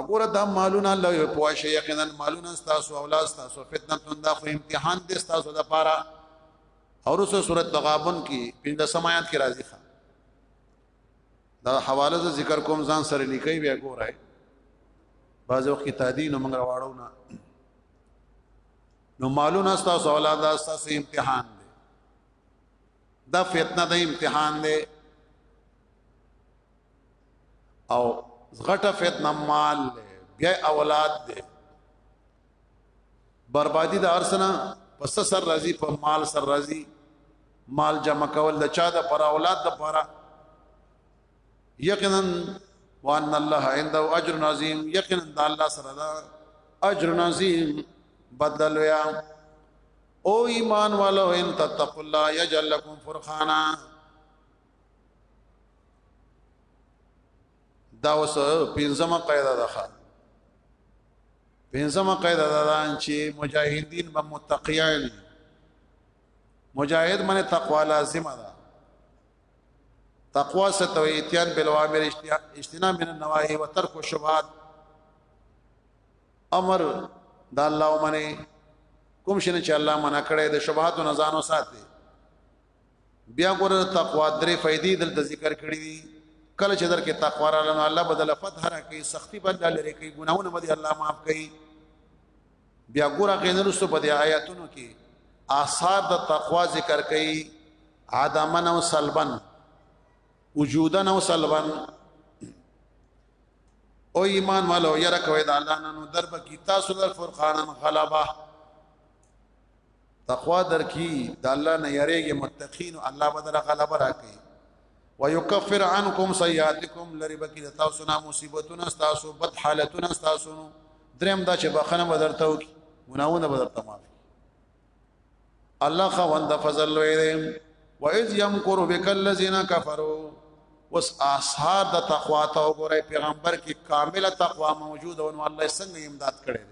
اګوره دا مالونه الله یو پوه شي یقینا مالونه تاسو اولاد تاسو فتنه تند خو امتحان دې تاسو د پاره اور اوس سورۃ تغابن کې 15 سمات کې راځي دا حواله ز ذکر کوم ځان سره لیکي بیا ګورای بعض وخت تعدین موږ راوړو نه نو مالونه تاسو اولاد تاسو امتحان دی دا فتنه د امتحان دی او غټه فتنه مال بیا اولاد دی بربادي د ارسنا پس سر راضي په مال سر راضي مال جمع کول د چا د پر اولاد د پاره یقینا وان الله عنده اجر عظیم یقینا د الله سره دا اجر عظیم بدل ویا او ایمان والو ان تتقوا الله یجعل لكم فرقانا دا اوس پنځمه قاعده ده پنځمه قاعده ده چې مجاهدین به متقیان مجاهد باندې تقوا لازمه ده تقوا ستو اتیان بالوامر اجتناب من النواهی وترک الشبهات امر د الله ومنه کوم شنه چې الله منع کړی د شبهات نه ځانو ساتي بیا ګوره تقوا درې فائدې دلته ذکر کړې دي کله چې درکې تقوا را لنو الله بدل فتح را کوي سختی بدل لري کوي ګناونه به الله معاف کوي بیا ګوره غینر سو په دې آیاتونو کې آثار د تقوا ذکر کوي عدمن او سلبن وجودن او سلبن او ایمان والو یره کوي د الله نن درب کی تاسو در فرقانن غلبه تقوا درکې د الله نه یریږي متقین الله بدر غلبه راکړي ويكفر عنكم سيئاتكم لری بکی د تاسو نه مصیبتونه تاسو بد حالتونه تاسو نو دریم دا چې بخنه بدرته وکي ګناونه بدرته معاف الله خوند فضل لوی دی و اذ يمكر بك الذين كفروا وس اثار د تقوا ته وګوره پیغمبر کې کامله تقوا موجود او الله څنګه امداد کړي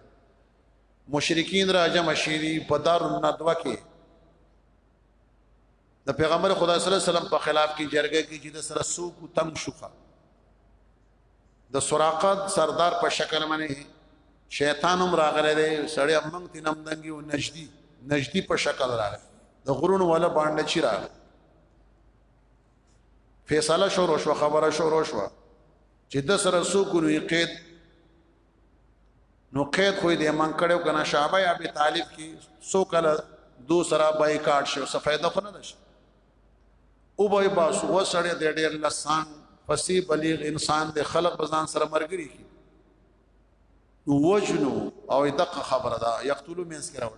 مشرکین راجم شيری په دار الندوه کې د پیغمبر خدا صلی الله علیه وسلم په خلاف کې جرګه کې چې د سره سوق تنگ شوخه د سراقت سردار په شکل باندې شیطان هم راغلی دی سړی امنګ تینم دنګي او نجدي نجدي په شکل راغلی د غرونو ولا باندې چی راغلی فیصله شروع شو خبره شروع شو چې د سره سوق نو قید نو قید خو دې من کړو کنه شابه ابي طالب کې سو کله دو سره بایکاټ شو څه فائدہ خو نه نشي او به باسو وسړې دې ډېر لسان پسې بلیغ انسان دې خلق بزان سره مرګري کی وجنو او دقه خبره ده یقتلوا من سکراو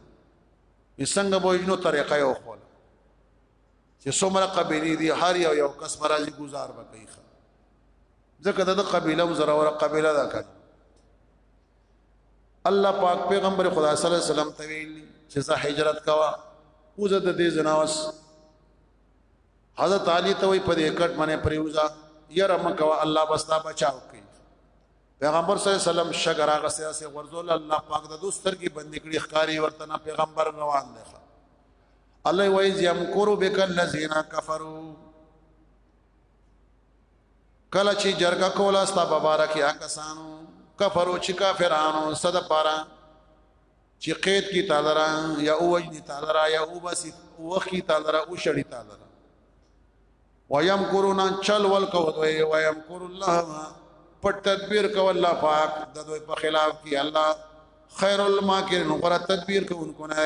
څنګه بوجنو طریقه یو خپل چې څومره قبيله دي هر یو یو کس مرাজি گزار وکړي ځکه د قبيله هم زراوره قبيله ده کړه الله پاک پیغمبر خدا صلی الله علیه وسلم ته ویل چې زه هجرت کوا اوزه د دې زناوس حضرت علی ته وی په دې کټ باندې پریوزا یره مکوا الله بستا بچاو کوي پیغمبر صلی الله علیه وسلم شګر هغه سیاسي ورزول الله پاک د دوستر کی بندې کړي ښکاری ورته نه پیغمبر روان دی الله وایي زم کورو بک الذین کفروا کله چې جرګه کوله ستا مبارک یا کسانو کفرو چې کافرانو صد پارا چې قید کی تعالی را یا اوجنی تعالی را یا وبس وخ کی تعالی را او شړی تعالی را ویم کرونا چل ول کو دوی ویم کر الله پټ تدبیر کو الله پاک د دوی په خلاف کی الله خیر الماکرین غره تدبیر کو انکو نه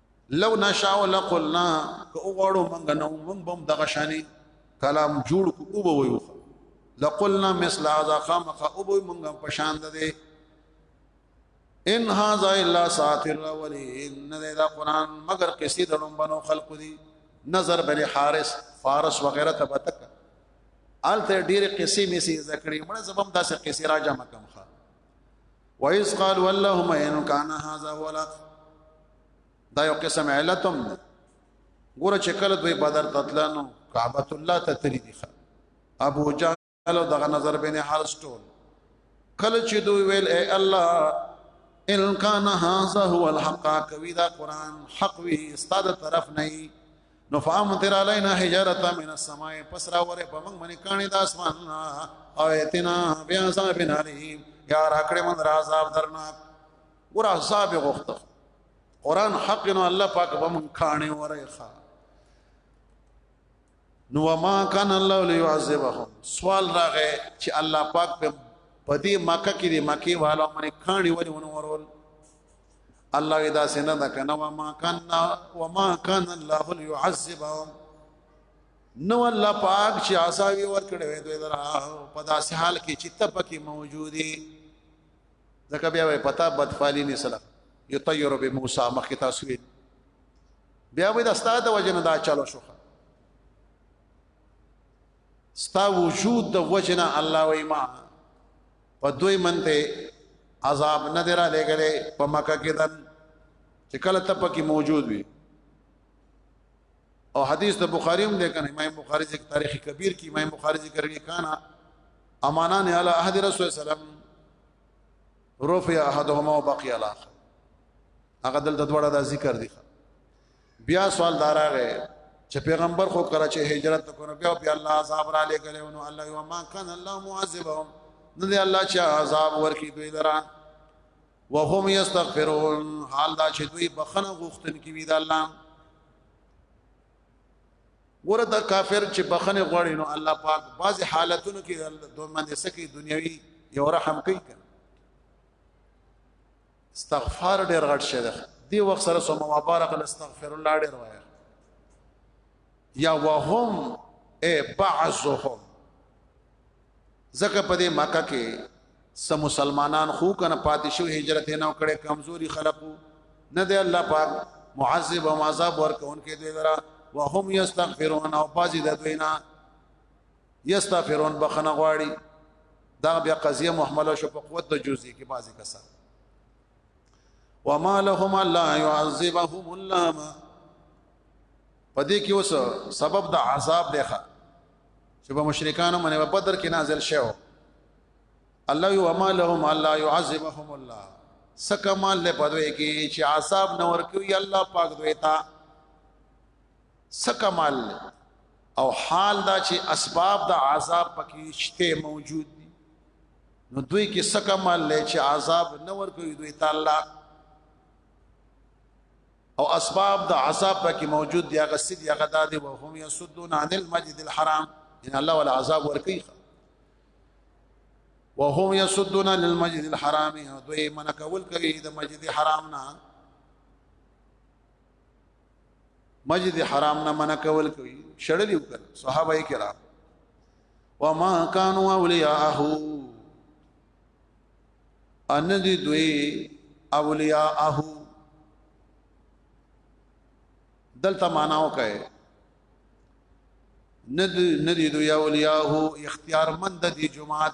لو نشاء لقلنا که وګړو مونږ نو مونږ بم دغه شانی کلام جوړ کو او به ویو لقلنا مثل هذا خامخ او به مونږ په شان ده ان هذا الا ساتر الاولین نه دا قران مگر قصې د لومبنو خلق دی نظر بن حارث فارس وغیرہ ته بتک آلته ډیره قصې می سي ذکرې مړه زبم داسې قصې را جمع کم ښه وایس قال اللهم ان کان هذا هو الحق دا یو قسم علتم ده ګوره چې کله دوی بدر تتلانو کعبه الله ته تری دي ابو جهل دغه نظر بین حارس ټول کله چې دوی ویل اے الله ان کان هذا هو الحق کوي دا قران حق وي استاد طرف نه نو فامطر علينا حجاره من السماء پس را وره په موږ باندې کاني د اسمان او اتنا بیا عذاب علیم یا راکړې من را عذاب درناک ور عذاب غوښته قران حق نو الله پاک به موږ کاني وره ښا نو ما کان الله ليعذبهم سوال راغې چې الله پاک په پدې مکه کې دې مکه والو باندې کاني ولې ونورول الله وی دا سینه دا کنه و ما کان و ما کان الله ليعذبهم نو الله پاک چې عذابي ور کړې وې دوی درا په داسې حال کې چې ته پکې موجودي ځکه بیا وې پتا بدفالی نه سلام یطیر به موسی مخ تاسو بیا وې د استاد وجنه دا چالو شو ستا وجود د وجنه الله وې ما په دوی منته عذاب نه درا لګلې په مکه کې دن چې کله ته پکې موجود وي او حدیث د بخاری هم دی کنه امام بخاری ذکر تاریخ کبیر کې امام بخاری ذکر کوي کانا امانان علی عهد رسول سلام رفع احدهما وبقي الاخر هغه دلته دواړه دا ذکر دي بیا سوال دارغه چې پیغمبر خو کړه چې هجرت وکړو بیا بیا الله عذاب را لګلو نو الله یو ما کان الله معذبهم نو دی الله چې عذاب ورکی دوی درا وهم یستغفرون حال دا چې دوی بخنه غوښتن کی وی د الله ګوره د کافر چې بخنه غواړي نو الله پاک بعض حالتونو کې دوی باندې سکی دنیوي یو رحم کوي استغفار ډیر غټ شه ده دی وخت سره سو مبارک استغفر الله ډیر وای یا وهم اے بعضهم زکه په دې مکه کې سم مسلمانان خو کنه پاتې شو هجرت نه وکړي کمزوري خلقو نه دی الله پاک معذب او عذاب ورکون کې دی درا وهم یستغفرون او بازی د دوینا یستغفرون بخنه غواړي دا بیا قضیه محمله شو په قوت د جزئی کې بازي کسا وما لهم لا يعذبهم الله پدې کې اوس سبب د عذاب دی ښه چې په مشرکانو باندې په بدر کې نازل شوو الله یو وما لهم لا يعذبهم الله سکه مال له پدوي کې چې عذاب نور کوي الله پاک دوی ته څه کمال دی او حال دا چې اسباب د عذاب پکې شته موجود دي نو دوی کې څه کمال لې چې عذاب نه ورکوي دوی تعالی او اسباب د عذاب پکې موجود دي هغه سید هغه د دې وهم یسدون عن المسجد الحرام ان الله ولا عذاب ورکوي وهم يسدون للمسجد الحرام دوی من کول کوي د مسجد حرام نه مسجد حرام نه منع کول کوي شړلی وکړ صحابه کرام وما كانوا اولیاءه ان دي دوی اولیاءه دلته معنا وکړي ند ندی دوی اولیاءه اختیار مند دي جماعت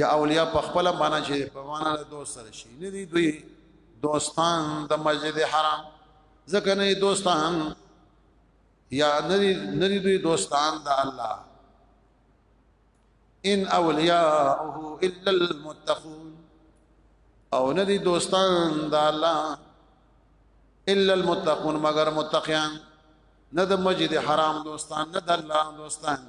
یا اولیاء په خپل معنا چې په معنا د دوست سره شي نه دي دوی دوستان د مسجد حرام ځکه نه دوستان یا نه دي نه دي دوی دوستان د الله ان اولیاءه الا المتقون او نه دي دوستان د الله الا المتقون مگر متقیان نه د مسجد حرام دوستان نه د الله دوستان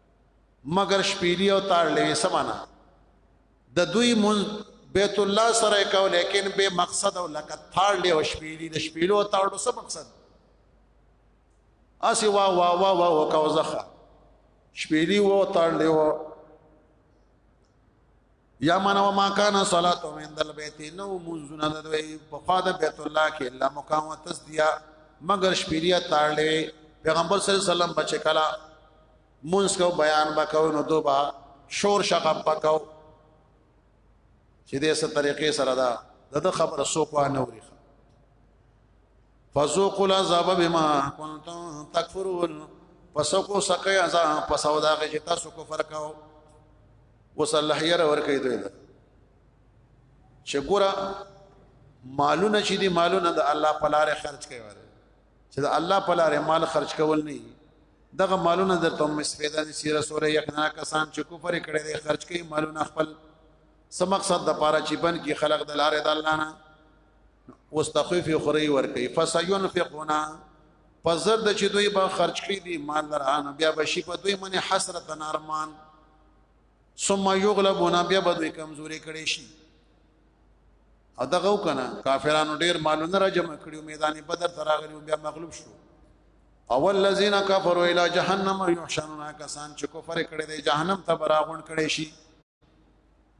مگر شپېلی او تاړلې سمانا د دوی مون بیت الله سره کو لیکن به مقصد او لکه تاړلې او شپېلی د شپېلو او تاړلو څه مقصد اسی وا وا وا وا وکاو زخه شپېلی و تاړلې و یا من و ما کان صلات عند البيت نو منزنا د دوی په خاده بیت الله کې الا مقام تسدیا مگر شپیریا تاړلې پیغمبر صلی الله علیه وسلم بچ کلا منس کو بیان بکاو نو دوبا شور شغب بکاو چې دې ست طریقې سره دا د خبر سو کو نه وری فذوقوا العذاب بما كنتم تكفرون پسو کو سکه عذاب پسو دا چې تاسو کفر کاو اوس الله یې را ورکړي دوی ته چې ګوره مالونه چې دي مالونه د الله په لار خرج کوي چې د الله په لار مال خرج کول نه دغه مالونه د تم مسفیدا دي سیره سوره یقنا کسان چې کفر کړي دي خرج کوي مالونه خپل سم مقصد د پاره چې بن کې خلق د لار د الله نه واستخف خوري ور کوي فسينفقونا پس زرد چې دوی به خرج کړي دي مال درانه بیا به شي په دوی باندې حسرت نارمان ثم یغلبون بیا به دوی کمزوري کړي شي او دغه وکنه کافرانو ډیر مالونه را جمع کړیو میدان بدر تراغلی بیا مغلوب شو اول الذين كفروا الى جهنم يحشرون کسان چې کفر کړي دي جهنم ته براغون کړي شي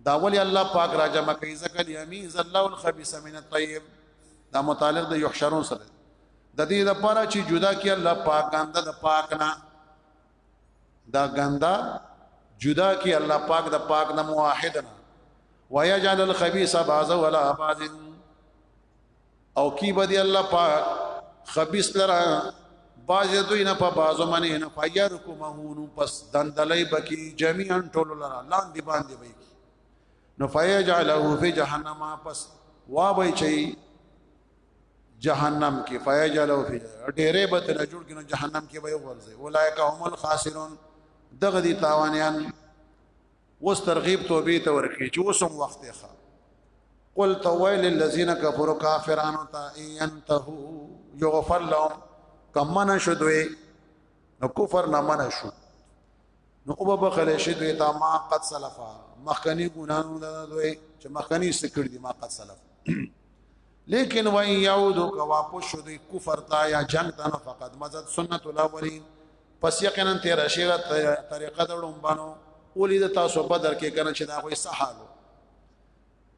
دا ولی الله پاک را جمع کوي ذکر یمین زلل الخبيث من الطيب دا متعلق د يحشرون سره د دې لپاره چې جدا کی الله پاک غنده د پاک نه دا ګندا جدا کی الله پاک د پاک نه موحد نه ويجعل الخبيث بعض ولا بعض او کی بدی الله پاک خبيث لرا باز دوی نه په بازو منی نه فیر کومهونو پس دندلای بکی جميعا ټول لرا لاندې باندې وي نو فیجعله فی جهنم پس وا وای چی جهنم کې فیجلو فی ډېرې به تل جوړ کینو جهنم کې به ورځي اولایک هم الخاسرون دغه دي تاوانیان وس ترغیب توبې ته ورکی چې وسم وخت ښه قل تویل الذین کفروا کافرانو تا انتهو یغفر لهم کمن شدوی نو کفر نه من شو نو او به خلې شي دوی تا ما قد سلفا مخکنی ګناهونه دوی چې مخکنی سکړ دي ما قد سلف لیکن وای یعودو کا واپس شو دوی کفر تا یا جنگ تا نو فقط مزد سنت الاولین پس یقینا تیر شیرا طریقه دړم بانو اولی د تاسو بدر کې کنه چې دا وای سحالو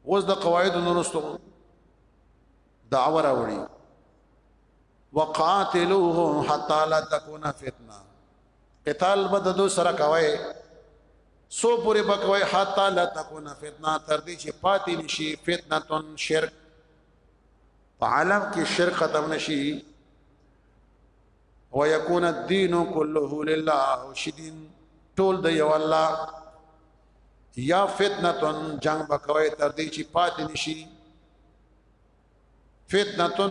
اوس د قواعد نورستو دعوه راوړي وقاتلوهم حتا لا تكون فتنه قتال به د دو سره کوي سو پورې بکوي حتا لا تكون فتنه تر دې چې پاتې نشي فتنه تن شرک په عالم کې شرک ختم نشي ويكون الدين كله لله شدين ټول د یو الله یا فتنه تن جنگ بکوي تر دې چې پاتې نشي فتنه تن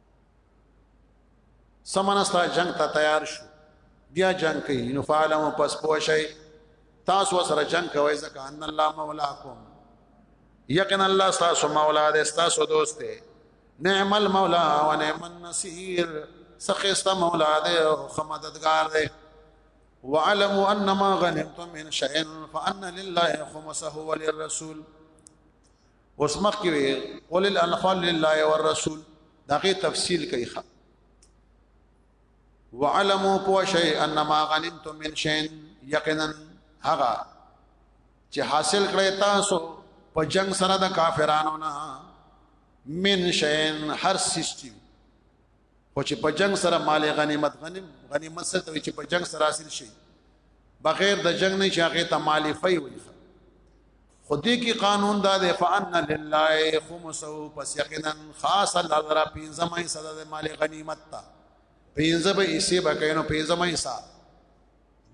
سمنستا جنگ ته تیار شو بیا جنگ کوي نو فعلم پس پوشي تاسو سره جنگ کوي ځکه ان الله مولاکم یقینا الله تاسو مولا دې تاسو دوست دی نعم المولا و نعم النصير سخيست مولا دې او خمددگار دې وعلموا انما غنمتم من شيء فان لله خمسه وللرسول اوس مخکې وي قل الانفال لله والرسول دغه تفصیل کوي ښه وعلموا پو شيء انما غنمتم من شيء یقینا هغه چې حاصل کړی تاسو په جنگ سره د کافرانو نه من شین هر سیستی خو چې په جنگ سره مال غنیمت غنیم غنیمت څه ته چې په جنگ سره حاصل شي بغیر د جنگ نه چې هغه ته مالی فی وي خدای کی قانون دا دی فان لله خمسه پس یقینا خاص الله درا پینځمه حصہ د مال غنیمت تا پینځه به حصے به کینو پینځمه حصہ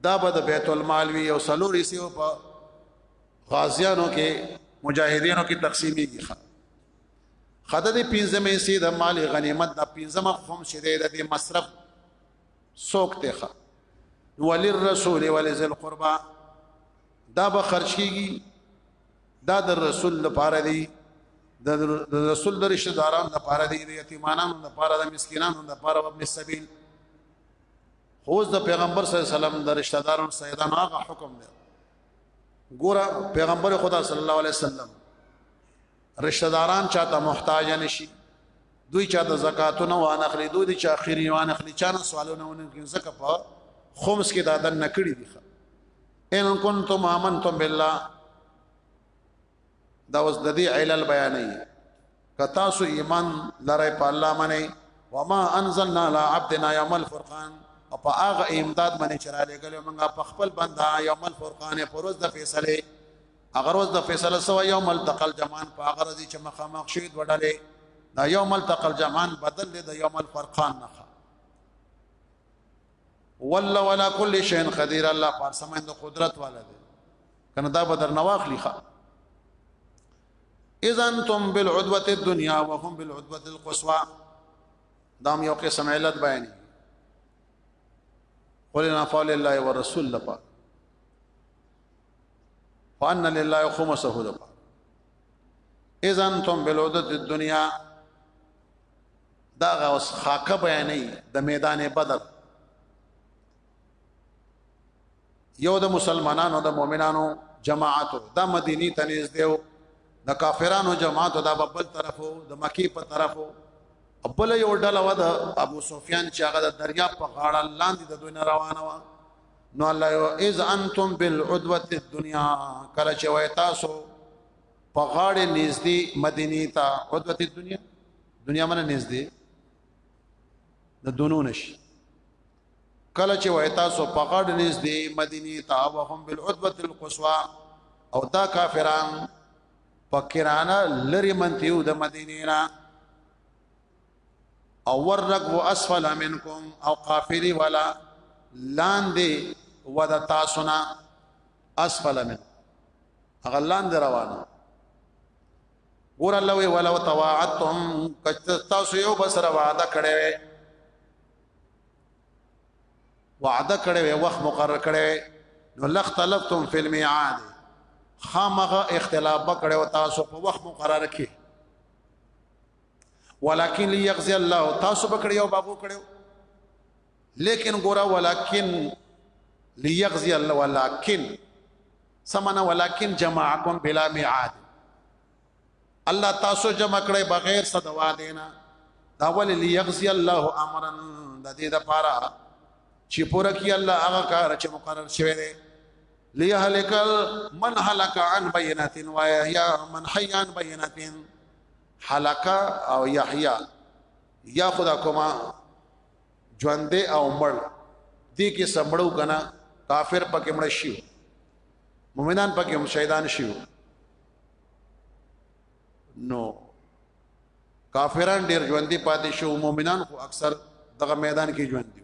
دا به د بیت المال وی او سلور حصے په غازیانو کې مجاهدینو کې تقسیمي کی خدای دې پینځمه حصے د مال غنیمت د پینځمه خم شری د مصرف سوک ته وللرسول ولذل قربا دا به خرج کیږي دا د رسول لپاره دی د رسول د رشتہ داران لپاره دی د یتیمانانو لپاره د مسکینانو لپاره او ابن السبیل خو د پیغمبر صلی الله علیه وسلم د رشتہ دارانو سیدانو هغه حکم دی ګوره پیغمبر خدا صلی الله علیه وسلم رشتہ داران چاته محتاج نشي دوی چاته زکاتونه وانخلي دوی چا خيري وانخلي چا نه سوالونه ونکړي زکه په خمس کې دا دن نکړي دي ان کنتم امنتم بالله دا اوس د دې علل بیانې کتا سو ایمان لره په الله باندې وما انزلنا على عبدنا يوم الفرقان او په هغه امداد باندې چرالې ګلو موږ په خپل بندا يوم الفرقان پروز د فیصله هغه روز د فیصله سو یوم التقى الجمعان په هغه ورځ چې مخامخ شوی وډلې دا یوم التقى الجمعان بدل دی د یوم الفرقان نه والله ولا كل شيء قدير الله پر سمند قدرت والا دی کنه دا بدر نواخلی ښا اذا انتم بالعدوه الدنيا وهم بالعدوه القصوى دام یو کې سمعلت بیان قلنا فعل الله ورسول لپاره فان لله خمسه ده اذا انتم بلودت الدنيا دا غوس خاکه بیانې د میدان بدر یو د مسلمانانو د مؤمنانو جماعت د مدینی تنیز دیو د کافرانو جماعت د ببل طرفو د مکی په طرفو ابل یو ډله و د ابو سفیان چې هغه د دریا په غاړه لاندې د دوی روانه و نو الله یو اذ انتم بالعدوه الدنيا کله چې وای تاسو په غاړه نږدې مدینه ته عدوه الدنيا دنیا منه نږدې د دونو نش کله چې وای تاسو په غاړه نږدې مدینه ته او هم بالعدوه القصوى او دا کافران پکرانه لری منتیو د مدینه نه او ورغ و اسفل منکم او قافلی والا لاندې ودا تاسو نه اسفل من هغه لاندې روانه ګور الله وی ولو تواعدتم کچ تاسو یو بس را وعده کړې وعده کړې وخت مقرر کړې نو لختلفتم فی المیعاد خامغه اختلاف وکړو تاسو په وخت مقرر کې ولکن ليغزي الله تاسو بکړ یو بابو کړو لیکن ګورا ولکن ليغزي الله ولکن سمنا ولکن جمعکم بلا میعاد الله تاسو جمع کړی بغیر صدوا دینا دا ول ليغزي الله امرا د دې د پاره چې پوره کی الله هغه کار چې مقرر شوی دی ليهلك من هلك عن بينات ويحيى من حي عن بينات حلقه او یحیی یا خدا کوما ژوند او مړ دې کې سمړو کنه کافر پکې مړ شي مؤمنان پکې هم شهیدان شي نو کافران ډیر ژوند دي پاتې شو مؤمنان خو اکثر دغه میدان کې ژوند دي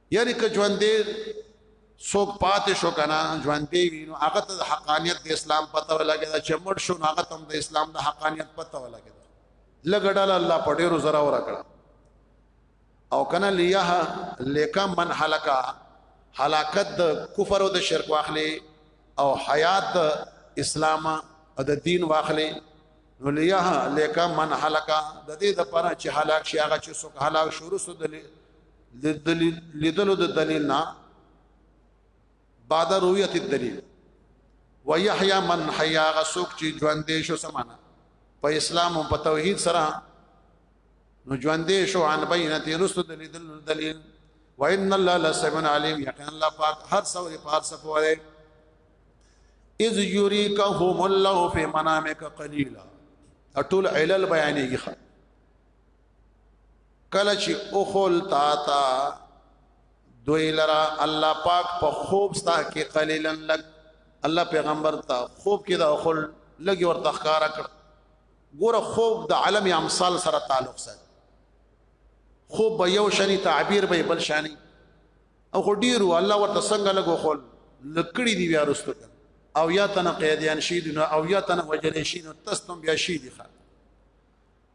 یعنی که ژوندې څوک پاتې شو کنه ژوندې وینو هغه ته حقانیت د اسلام پته ولګی دا چې مړ شو هغه ته د اسلام د حقانیت پته ولګی لګډاله الله په ډیرو زرا ور کړ او کنه لیه لکم من هلاکا هلاکت د کفر او د شرک واخلي او حیات د اسلام او د دین واخلي نو لیه لکم من هلاکا د دې لپاره چې هلاک شي هغه چې څوک هلاک شروع سو د لیدلو د دلیل نه بعد رؤیت الدلیل ويحيى من حيا غسوک چې ژوند دې شو سمانا په اسلام او په توحید سره نو ژوند دې شو عن بینت رسل دلیل دلیل وان الله لسمن علیم یقین الله پاک هر څو پار سپوره اذ یریکهم الله فی منامک قلیلا ټول علل بیانېږي کله چې اوخل تا تا دوی لرا الله پاک په پا خوب ستا کې قلیلن لګ الله پیغمبر ته خوب کې دا اوخل لګي ورته ښکارا کړ ګوره خوب د عالم امثال سره تعلق ساتي خوب به یو شنی تعبیر به بل شانی او خو ډیرو الله ورته څنګه لګو خل لکړی دی بیا رسول او یا تن قیدیان شیدونه او یا تن وجل شین تستم بیا شیدی خان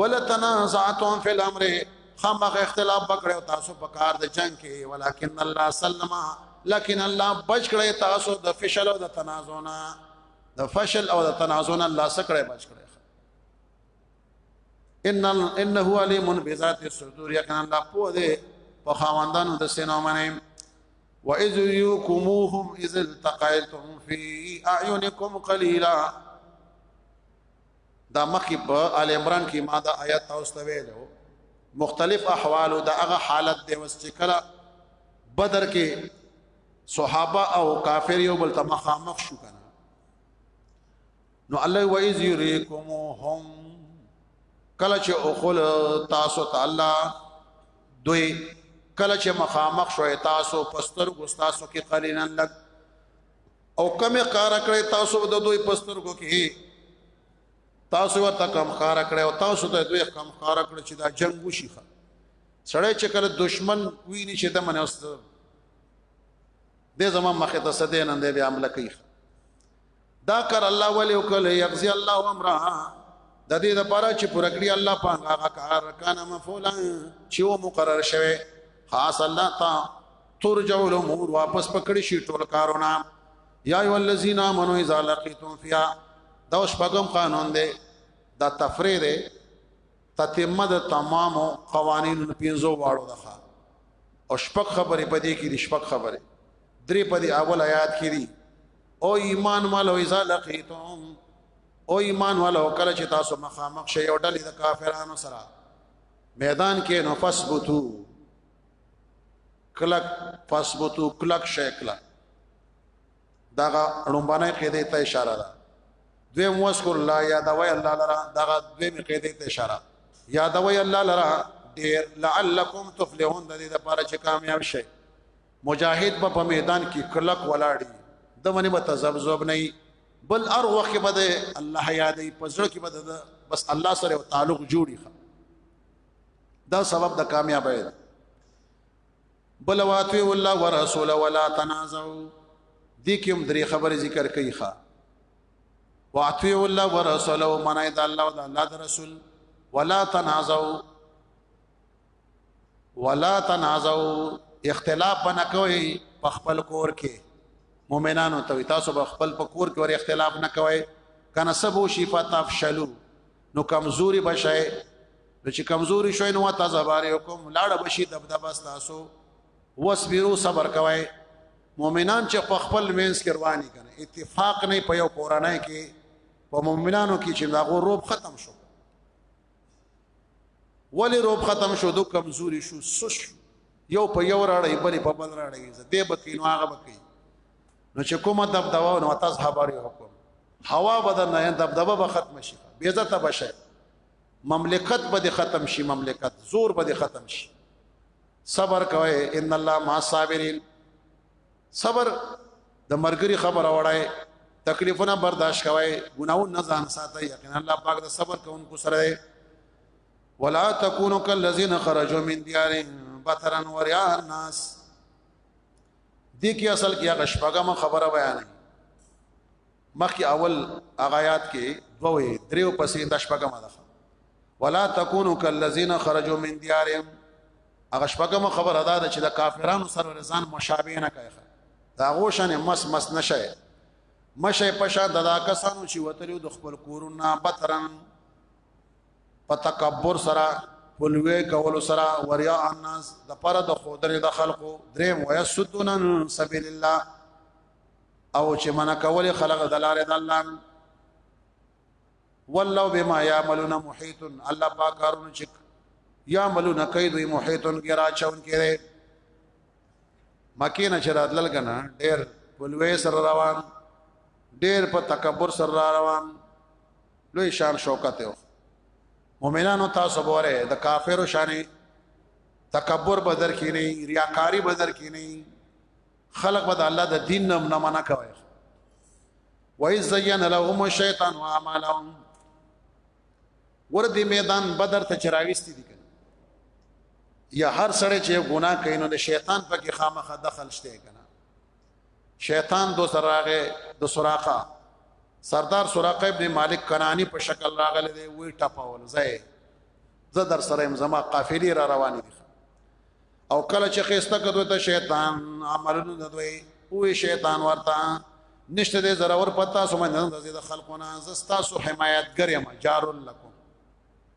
ولتنازعتم فی الامر خامخ اختلاف وکړو تاسو په کار د جنگ کې ولکن الله سلم لکن الله بچ کړی تاسو د فشل او د تنازع نه د فشل او د تنازع نه الله سکړی بچ کړی ان انه علیم بذات الصدور یقینا الله په دې په خواندانو د سینو باندې واذ یوکموهم اذ التقیتم فی اعینکم قلیلا دا مخکې په آل عمران کې ما دا آیات تاسو ته ویلو مختلف احوال دا هغه حالت دی وس چې کله بدر کې صحابه او کافر یو بل ته مخامخ شو کنه نو الله وایز یریکمهم کله چې اوخل تاسو تعالی دوی کله چې مخامخ شوي تاسو پستر ګستاسو کې قلینا لګ او کم خار کړی تاسو د دوی پسترګو کې تاسو ورته کم خار کړی او تاسو ته دوی کم خار کړی چې دا جنگ وشي سړی چې کله دشمن ویني چې د منه است د زمام مخه ته سده نن دی بیا عمل کوي دا کار الله ولی وکړ یغزی الله امرها د دې لپاره چې پوره کړی الله پاک هغه کار کانه مفعولا چې و مقرر شوه خاص الله تعالی ترجع الامور واپس پکړی شي ټول کارونه یا ای الذین آمنو اذا لقیتم فیا دا اوس پغم قانون دی دا تفریح دی تتمه د تمام قوانین پینځو واړو دغه او شپږ خبرې پدې کې دي شپږ خبرې درې پدې اول آیات کې دي او ایمان والو اذا لقیتم او ایمان والو کله چې تاسو مخامخ شئ او ډلې د کافرانو سره میدان کې نو فثبتو کلک فثبتو کلک شی کلک دغه اړمبانه قاعده ته اشاره ده دوی موذکر الله یادوي الله لرا دغه دوی قاعده ته اشاره یادوي الله لرا ډیر لعلکم تفلحون د دې لپاره چې کامیاب شئ مجاهد په میدان کې کلک ولاړی د منی به تزبزب نه بل ار وخت به الله یادې پزړه کې به بس الله سره تعلق جوړی خا دا سبب د کامیابی دی بل واتوی والله ورسول ولا تنازعوا دې کې هم درې خبرې ذکر کوي ښا واتوی والله ورسول او منای د الله او د الله د رسول ولا تنازعوا ولا تنازعوا اختلاف بنه کوي په خپل کور کې مؤمنانو ته تاسو په خپل په کور کې ور اختلاف نه کوي کنه سبو شفا تفشلوا نو کمزوري بشای نو چې کمزوري شوي نو تزبار یوکم لاړ بشي دبدبه تاسو واسبرو صبر کوي مؤمنان چې په خپل مینس کې رواني کنه اتفاق نه په یو کورنۍ کې په مؤمنانو کې چې داغو روب ختم شو ولی روب ختم شو دو کمزوري شو سش یو په یو راړی بل په بل راړی زه دې بکې نو هغه بکې نو چې کومه دبدبه نو تذهب ريحكم هوا بدن نه دبدبه به ختم شي بې عزت بشه مملکت به ختم شي مملکت زور به ختم شي صبر کوي ان الله مع الصابرين صبر د مرګري خبره وړای تکلیفونه برداشت کوي ګناو نه ځان ساتي یقینا الله پاک د صبر کوونکو سره دی ولا تکونو کالذین خرجوا من دیارهم بطرا وریا الناس دې کې اصل کې هغه شپږم خبره بیانې مخکې اول اغایات کې دوه دریو پسې د شپږم ده ولا تکونو کالذین خرجوا من دیارهم هغه شپږم خبره ده چې د کافرانو سره ځان مشابه نه کوي دا غوشن مس مس نشه مشه پشا ددا کسانو چې وتلو د خپل کورونه بترن په تکبر سره پلوې کول سره وریا الناس د پر د خودنې د خلقو دریم ويسدون سبیل الله او چې من کول خلق د لارې د الله والله بما يعملون محيط الله پاک کارونه چې يعملون کوي دوی محيط ګرا چون کړي مکه نه شرات لل کنه ډېر پلوې سره روان ډېر په تکبر سره روان لوی شان شوکت یو مؤمنانو تاسو بوره د کافرو شانې تکبر بدر کې نه ریاکاری بدر کې نه خلق بد الله د دین نه نه منع کوي وای زین لهم الشیطان واعمالهم ور دې میدان بدر ته چراويستي دي کنه یا هر سړی چې ګناه کوي نو د شیطان پکې خامخا دخل شته کنه شیطان دو سر راغې د سراقه سردار سراقه ابن مالک کنانی په شکل راغله دی وی ټپاول زای زه در سره يم زما قافلې را روانې دي او کله چې خسته کدو ته شیطان عملونه دوی وی شیطان ورته نشته دې ضرور پتا سمجه د خلقونه زستا سو حمایتګر یم جار لکم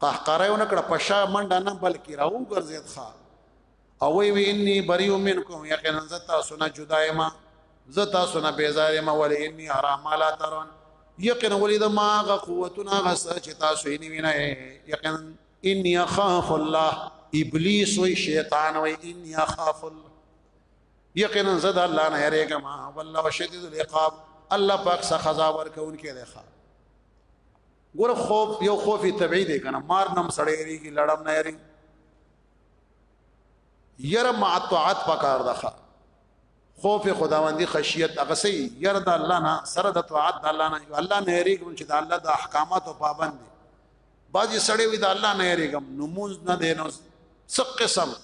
قهقره یې ونکړه په شا منډه نه بلکې راوګرځېد ښه او وی وی انی بریو منکم یقینا زه تاسو نه جدا یم زه تاسو نه بیزار یم ولې انی ارا ما لا ترون یقینا ولې د ما غ قوتونه غسر چې تاسو یې نیوینه یقینا انی اخاف الله ابلیس وی شیطان وی انی اخاف الله یقینا زه د الله نه یریږم والله شدید العقاب الله پاک سخت سزا ورکوونکی دی ښه ګور خوف یو خوفي طبيعي دی کنه مار نم سړی ریږي لړم نه یری یره مع طاعت پکار ده خوف خداوندی خشیت هغه سي ير د الله نه سره د طاعت د الله نه الله نه یریږم چې د الله د احکاماتو پابند دي بعضی سړی وي د الله نه یریږم نموز نه دی نو څه قسم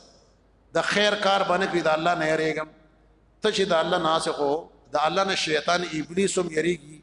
د خیر کار باندې کوي د الله نه یریږم ته چې د الله نه څخه د الله نه شیطان ابلیس هم یریږي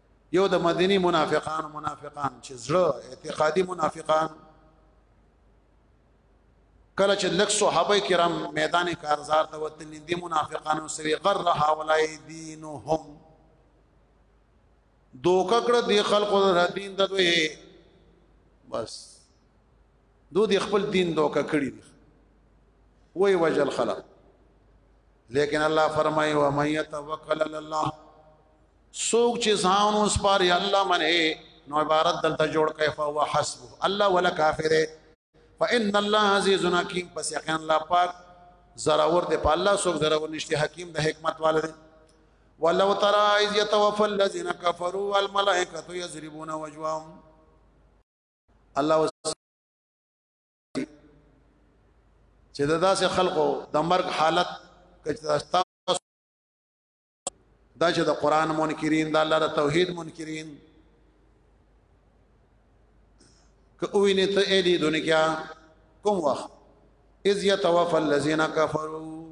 یو د مدینی منافقان منافقان چې زړه اعتقادي منافقان کله چې لک صحابه کرام میدان کارزار ته وتل دي منافقانو سوي غر هاولای دینهم دوککړه دی خلقو د دین د دوی بس دو دی خپل دین دوکه کړی دی وای وجل خلق لیکن الله فرمای و من يتوکل علی الله سوک چې ځان وسپاري الله منه نو عبارت دلته جوړ کړي فهو حسب الله ولا کافر دی فان الله عزیز حکیم پس یقین الله پاک زراور دی په الله سوک زراور نشته حکیم د حکمت والد ولو ترى اذ يتوفى الذين كفروا والملائکه يضربون وجوههم الله چې داسې خلقو د مرګ حالت کچ دا چې د قران منکرین د الله د توحید منکرین که وینې ته اې دې دنیا کوم وخت اذ يتوفى الذين كفروا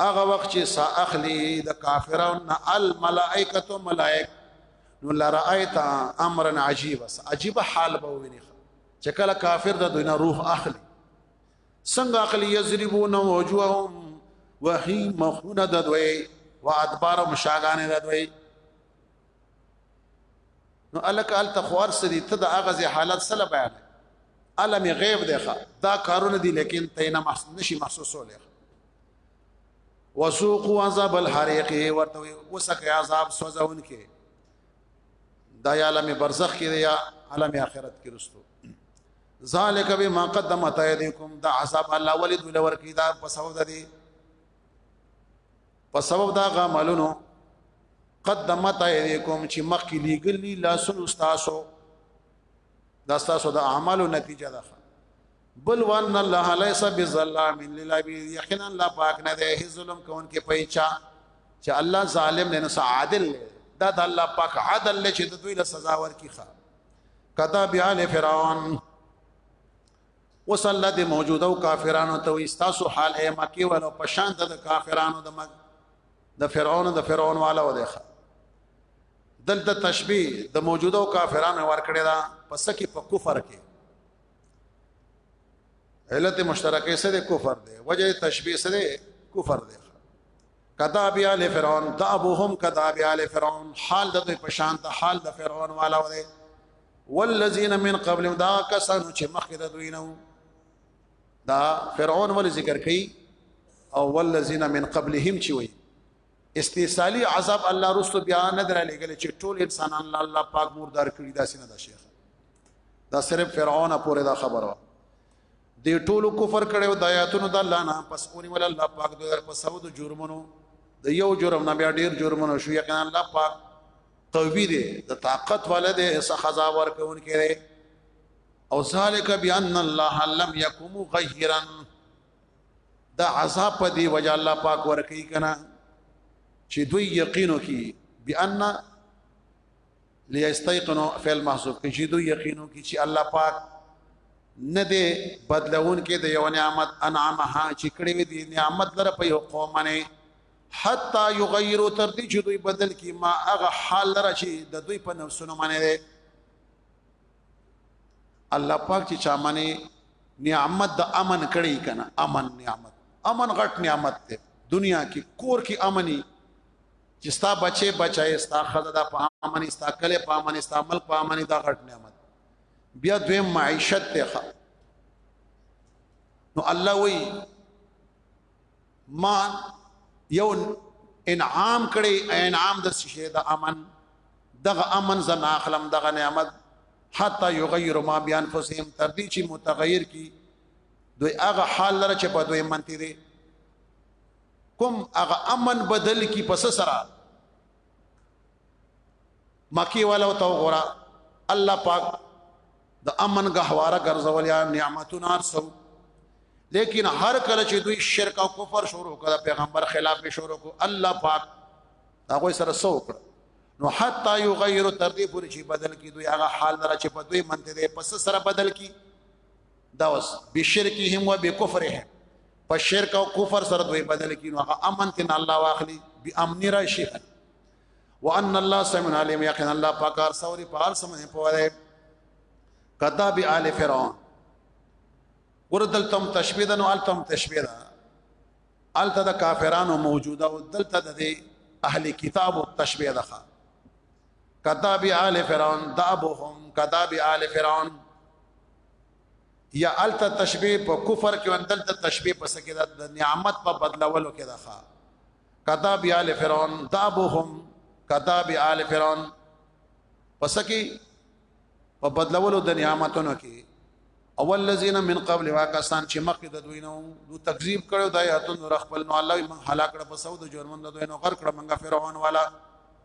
هغه وخت چې سا اخلي د کافرانو الملائکه ملائک نو لرایت امرا عجیبا عجیب حال به ویني چې کله کافر د دنیا روح اخلي څنګه اخلي یضربون وجوههم وهي مخونه د دوی وادبار مشاغانه د دوی نو الک ال تخوار سری ته د اغاز حالت سره بیان علم غیب دی ښا دا کارونه دي لیکن تینا محسوس نشي محسوسول وسوقوا عذاب الحريق ورته وسکه عذاب سوزون کې دا یا عالم برزخ کې یا عالم آخرت کې رسو ذالک بما قدمت ایدیکم دا عذاب الله ولی دوی لور کی دا په سبب د دې په سبب دا غملونو قدمت ایدیکم چې مخ کې لګلی لاسونو تاسو دا تاسو د اعمالو نتیجه ده بل وان الله ليس بظلام للعبيد یقینا الله پاک نه ده ظلم کون کې پېچا چې الله ظالم نه نو عادل دا د الله پاک عادل چې دوی له سزا ورکړي کتا بیال فرعون وصلی د موجوده او کافرانو ته استاسو حال اے مکی ولو پشان د کافرانو د مک د فرعون د فرعون والا و دیخه دلته تشبیه د موجوده او کافرانو ور کړی دا پس کې په کفر کې علت مشترکه سره کفر دی وجه تشبیه سره کفر دی کذاب آل فرعون دابهم کذاب آل فرعون حال د دوی پشان ته حال د فرعون والا وله والذین من قبلهم دا کسانو چې مخکې د دوی نه دا فرعون ول ذکر کړي او والذین من قبلهم چې وي استیصالی عذاب الله رسو بیا نه درا لګل چې ټول انسانان الله الله پاک مردار کړی دا سینه دا شیخ دا صرف فرعون پورې دا خبره دی ټولو کفر کړو د آیاتونو د الله نه پس اونې ول الله پاک دوی در په سود جرمونو د یو جرم نه بیا ډیر جرمونو شو یقینا الله پاک قوی دی د طاقت ولده اس خزا ور کون کړي او ذالک بان الله لم یکم غیرا دا عذاب په دی وجه الله پاک ور کوي کنه چې دوی یقینو کی بان لیستیقنو فعل محذوب کې چې دوی یقینو کې چې الله پاک نه دی بدلون کې د یو نعمت انعامها چې کړې دي نعمت لره په یو قومنه حتا یغیرو تر دې چې دوی بدل کې ما هغه حال لره چې د دوی په نفسونو باندې دی الله پاک چې چا باندې نعمت د امن کړی کنه امن نعمت امن غټ نعمت دی دنیا کې کور کې امني چې ستا بچي بچي ستا خزه د پامن ستا کله پامن ستا ملک پامن دا غټ نعمت بیا دوی معیشت ته نو الله وی ما یو انعام کړي انعام د شي د امن دغه امن زنا اخلم دغه نعمت حتا یغیر ما بیان فسهم تر دې چې متغیر کی دوی هغه حال لره چې په دوی منتی دي کوم هغه امن بدل کی پس سره مکی والا او تو غرا الله پاک د امن غهواره ګرځول یا نعمتونه ارسو لیکن هر کله چې دوی شرک او کفر شروع کړه پیغمبر خلاف شروع کو الله پاک هغه سره سو کړ نو حتا یغیر تر دې پورې چې بدل کی دوی هغه حال را چې په دوی منته دې پس سره بدل کی دا وس بشرکهم وبکفرهم په شرک او کفر سره دوی بدل کینو هغه امن تن الله واخلي بی امن راشي وان الله سمن علیم یقین الله پاکار سوري پال سمه په وره کدا بی آل فرعون وردل تم تشبیدن او تم تشبیدا ال تد کافرانو موجوده او دل تد دی اهل کتاب او تشبیدا کتاب آل فرعون دابهم کتاب آل فرعون یا الته تشبیه په کفر کې اندل ته تشبیه په سکه د نعمت په بدلولو کې راخه کتاب آل فرعون دابهم کتاب آل فرعون پس کې په بدلولو د نعمتونو کې اول الذين من قبل واکسان چې مخکې د دوی نو دو تکذیب کړو د آیاتونو رخ خپل نو الله من هلاک کړ په سود جرمن د دوی نو غر کړ منګه فرعون والا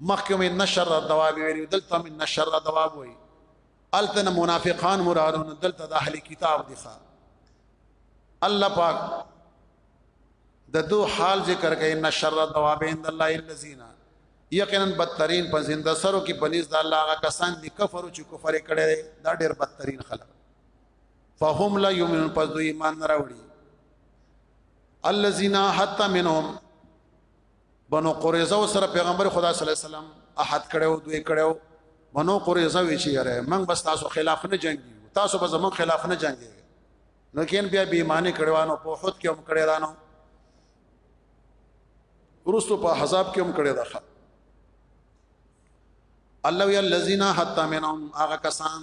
مخکې مې نشر دواب ویلو دلته مې نشر دواب وایي الته نه منافقان مرادو نه دلته د اهل کتاب دي ښا الله پاک د دو حال ذکر کوي نشر دواب عند الله الذين یقینا بدترین په زنده سرو کې پنيز د الله هغه کسان دي کفر چې کفر کړي دا ډېر بدترین خلک فهم لا یمنون پس دوی ایمان نه راوړي الذين حتى منهم بنو قریظه سره پیغمبر خدا صلی الله علیه وسلم احد کړو دوی کړو بنو قریظه وی چې یاره من بس تاسو خلاف نه جنگي تاسو به زمون خلاف نه جنگي نو کین بیا بی ایمانی کړوانو په خود کې هم کړی دانو ورستو په حساب کې هم کړی دا الله وی الذین حتا منهم هغه کسان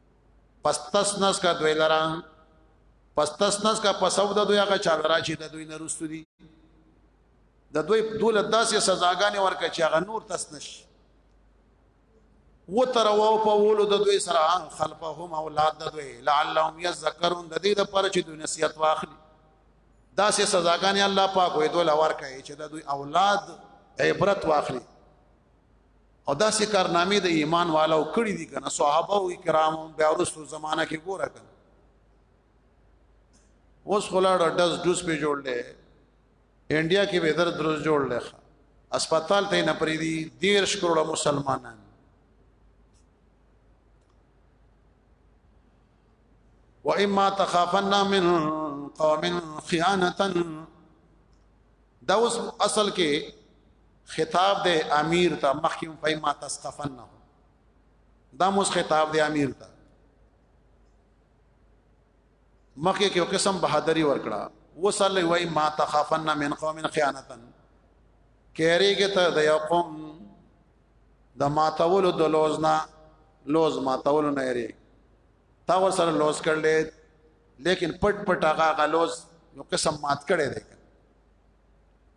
پستسنس کا دوی لرا پستسنس کا پسو د دوی هغه چا لرا چې د دوی نرستو دي د دوی دولت داسې سزاګانې ورکړي چې هغه نور تسنش و تر و په ولو د دوی سره خلفهم اولاد د دوی لعلهم یذکرون د دې لپاره چې دوی نصیحت واخلي داسې سزاګانې الله پاک وې دوی لور کوي چې د دوی اولاد عبرت واخلي او داسې کارنامې د ایمان والو کړې دي کنه صحابه او کرام بیا ورسو زمانہ کې ګوره کنه اوس خلاړ دز دوس په جوړ لې انډیا کې به در درز جوړ لې اسپیټال ته نه پری دي 13 کروڑ مسلمانان و اما تخافن من قوم خیانه دا اوس اصل کې خطاب د امیر ته مخکې په ما تستفن نه دا موس خطاب د امیر ته مخکې کې قسم بهادری ورکړه وصلی وای ما تخافن من قوم خیانتا کېریږي ته د یو قوم د ماتولو د لوزنا لوز ماتولو نه یری تا ور سره لوز کړل لیکن پټ پټ هغه غلوز یو قسم مات کړي دی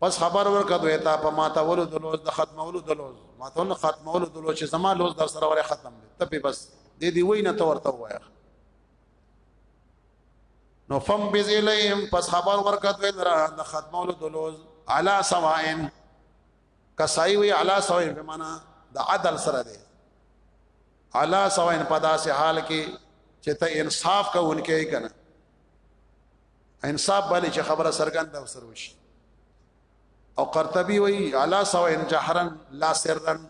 پس خبر ورکړه دوی ته په ماتولو د لوز د ختمولو د لوز ماتولو ختمولو د لوز چې زما لوز در سره وره ختم دي ته بس دې دی وای نه تور ته وای نو فم بز الیهم پس خبر ورکړه دوی لره د ختمولو د لوز علا سواین کسای وی علا سواین په معنا د عدل سره دی علا سواین په داسې حال کې چې ته انصاف کوونکې کنه انصاف باندې چې خبره سرګند او سروش او قرطبي وی علا سو ان جهرن لا سرن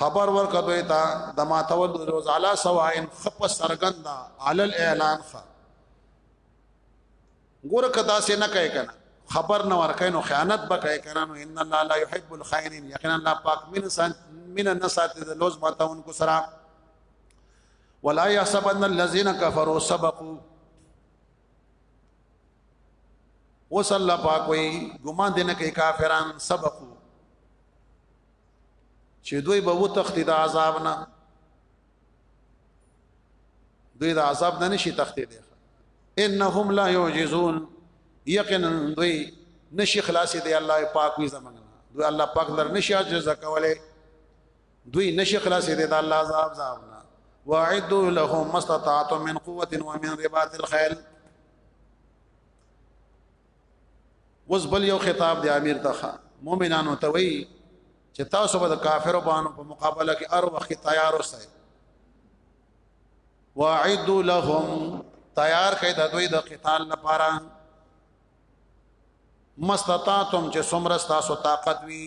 خبر ورکړه دوی ته د ما تول روز علا سو ان خپ سرګند علل اعلان خ ګور کدا سه نه کوي کنه خبر نه ورکه نو خیانت به کوي کنه نو ان الله لا يحب الخائنين یقینا الله پاک من سن من النسات د لوز ما تاون کو سرا ولا يحسبن الذين كفروا سبقوا اوس الله پاک وي ګمان دې نه کوي کافران سبقو چې دوی به و تختی د عذاب نه دوی د عذاب نه نشي تختی دي انهم لا يعجزون یقینا دوی نشي خلاصې دی الله پاک وي زمنګ دوی الله پاک در نشي عاجز کوله دوی نشي خلاصې دي د الله عذاب ځابنا واعدوا لهم مستطاعتم من قوه ومن رباط الخيل وز بل یو خطاب دی امیر ته مؤمنانو ته وی چې تاسو به د کافرو باندې په مقابله کې ار وخت تیار اوسئ واعدوا لهم تیار کړئ د دوی د قتال لپاره مستطاعتم چې څومره تاسو طاقت وی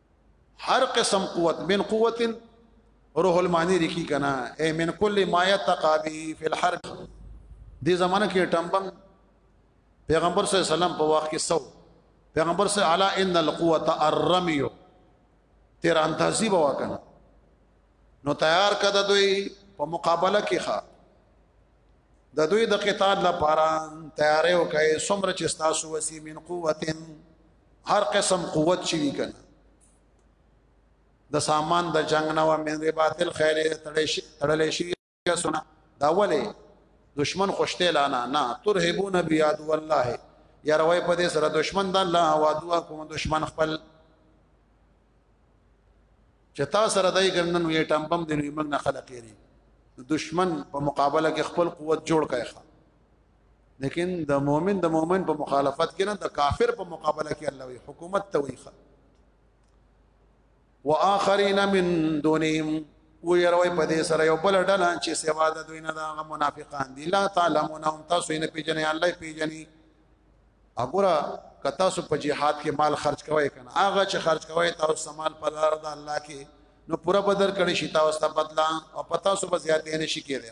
هر قسم قوت من قوت روح المانی لکی کنا اے من کل ما یتقا به فی الحرب دی زمانہ کې ټمبم پیغمبر صلی الله علیه وسلم په واخ کې سو پیغمبر صلی الله علیه ان القوه الرمی تیر انتهزی بوا کنه نو تیار کده دوی په مقابله کې ښا د دوی د قتال لپاره تیارې وکړي سمره چې تاسو وسی من قوتن هر قسم قوت چې وی کنه د سامان د جنگ نه و من ربات الخير تړلې شي سنا دا ولې دشمن خوشته لانا نه ترهبون بیاد والله یا روي په دې سره دشمن د الله او دعا کوم دشمن خپل چتا سره دای ګندن وی ټمبم دی نو موږ نه خلق یې دشمن په مقابله کې خپل قوت جوړ کړي لیکن د مؤمن د مؤمن په مخالفت کې نه د کافر په مقابله کې الله وي حکومت ته وي واخرین من دونهم ويروي په دې سره یو بل ډله چې سوا د دوی نه د منافقان دي لا تعلمونهم تاسو نه پیژنې الله پیژنې وګوره کتا سو په جهاد کې مال خرج کوي کنه هغه چې خرج کوي تاسو سامان په لار د الله کې نو پورا بدر کړي شي تاسو ته بدلا او پتا سو په زیاتې نشي کېږي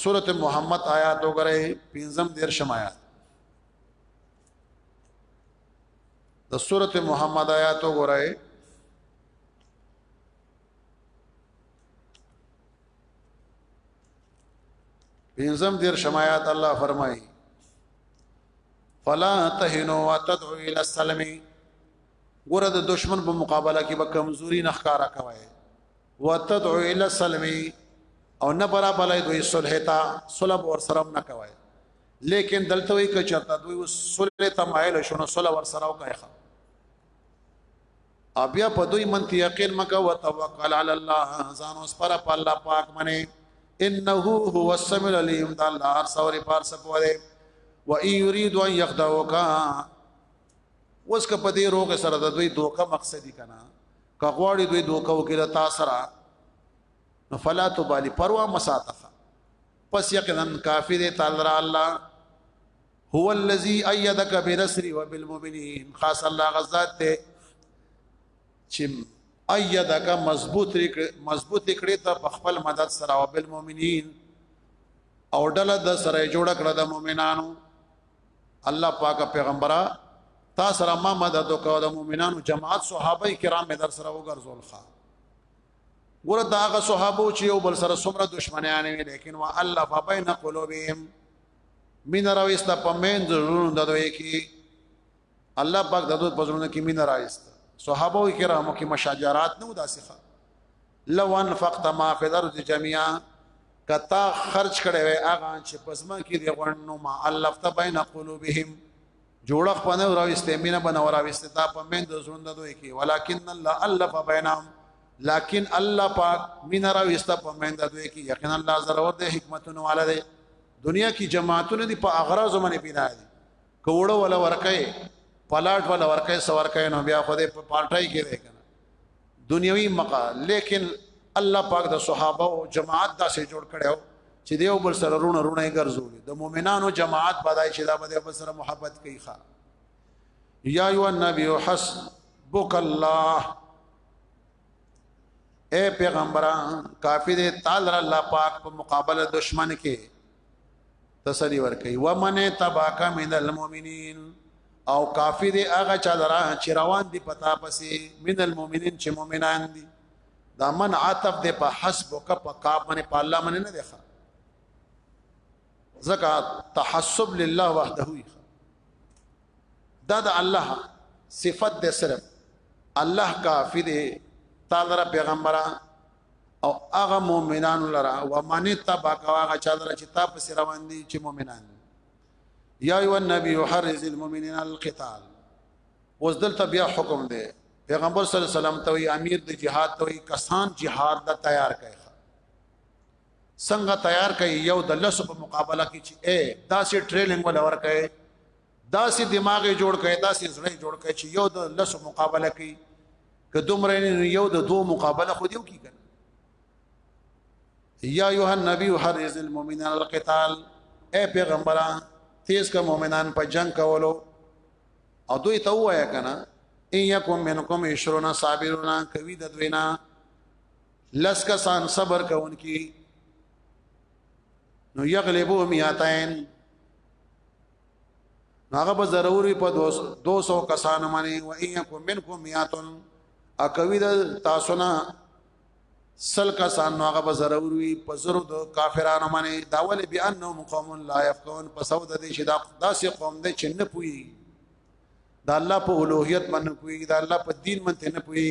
سورت محمد آیات وګورئ پنځم دیرشم آیات د سورت محمد آیات وګورئ پنځم دیرشم آیات الله فرمایي فلا تهنوا وتدعوا الى السلم ګوره د دشمن په مقابله کې به کمزوري نه ښکارا کوي وتدعو الى السلم او نه برابرای دوی صلح تا صلح ور سره نه کوي لیکن دلته وی که چرته دوی صلح ته مایل شونه صلح ور سره کوي او بیا په دوی منتی یقین مکه وتوکل علی الله ځان اوس پر په الله پاک منی انه هو السميع العليم دا الله سوري پار سکو دے و ان يريد ان يخدعوك اوس که په دې روغه سره د دوی دوکه مقصدی کنا که غواړي دوی دوکه وکړه تا سره نو فلا تبالي پروا مساته پس یقینا کافی دی تعالی را الله هو الذی ایدک بنصر وبالمؤمنین خاص الله غزاد ته چې ایدک مضبوط مضبوط کړي ته په خپل مدد سره وبالمؤمنین او ډله د سره جوړ کړه د مؤمنانو الله پاک پیغمبره تا سره ما مدد وکاو د مؤمنانو جماعت صحابه کرام مې در سره وګرځول ښا ګوره دا هغه صحابه چې یو بل سره څومره دشمنان وي لیکن وا الله فبین قلوبهم من راويستا پمن زړونو ددوي کې الله پاک د دوی پزړونه کې مين رايست صحابه کرامو کې مشاجرات نه وداسخه لو انفقت ما في الارض جميعا کتا خرج کړي وي اغه چې پسما کې دی غوڼو ما الله فت بين قلوبهم جوړه خپنه راويسته مينه بنه راويسته تا په مند زوند دوی کې ولکن الله الله فبينهم لكن الله پاک مينه راويسته په مند دوی کې یقینا الله ضرور دي حکمتونه والده دنیا کې جماعتونه دي په اغراض باندې پیدا دي کوړه ولا ورکه پلاټ ولا ورکه سورکه نو بیا خو دې په پارټای کې دی کنه دنیوي مقا لیکن الله پاک د صحابه او جماعت داسې جوړ کړو چې دیو بل سره رونه رونه ګرځولې د مؤمنانو جماعت بدای چې دا به بل سره محبت کوي ښا یا ایو النبی حسبک الله اے پیغمبران کافی دې تعالی الله پاک په مقابله دشمن کې تسلی ورکي ومن تباک من المؤمنین او کافی دی هغه چا درا چې روان دي پتا پسې من المؤمنین چې مؤمنان دي دا من عتب دی په حسب او په کاپ باندې په الله باندې نه دی ښه ځکه تحسب لله وحده وي دا د الله صفت دی صرف الله کافی دی تعالی پیغمبره او هغه مؤمنانو لرا ومن تبعک هغه چا لرا چې تا پس روان دي چې مؤمنان یا ایو النبی حرز المؤمنین القتال اوس دلته بیا حکم دی پیغمبر صلی الله علیه وسلم ته امیر د جهاد ته کسان جهاد د تیار کړي څنګه تیار کړي یو د لس په مقابله کې چې اے داسې ټریلینګ ول ورکړي داسې دماغ یې جوړ کړي داسې زړه یې جوړ کړي چې یو د لسو مقابله کوي که دومره یو د دوه مقابله خو دیو کیږي یا ایه النبی حرز المؤمنان القتال اے پیغمبره تیز کا مؤمنان په جنگ کولو او دوی ته وایا کنه ان یکم منکم عشرون صابرون کوي د دوینا لس کسان صبر کوونکی نو یغلبو میاتین هغه به ضروري په 200 کسانو باندې و ايکم منکم میاتن اکوي د تاسو نه سل کسان هغه به ضروري په زرو د کافرانو باندې داول بانهم قوم لا يفقهون په سود دي چې دا داسې قوم دي چې نه پوي دا الله په اولوہیت باندې پوي دا الله په دین باندې نه پوي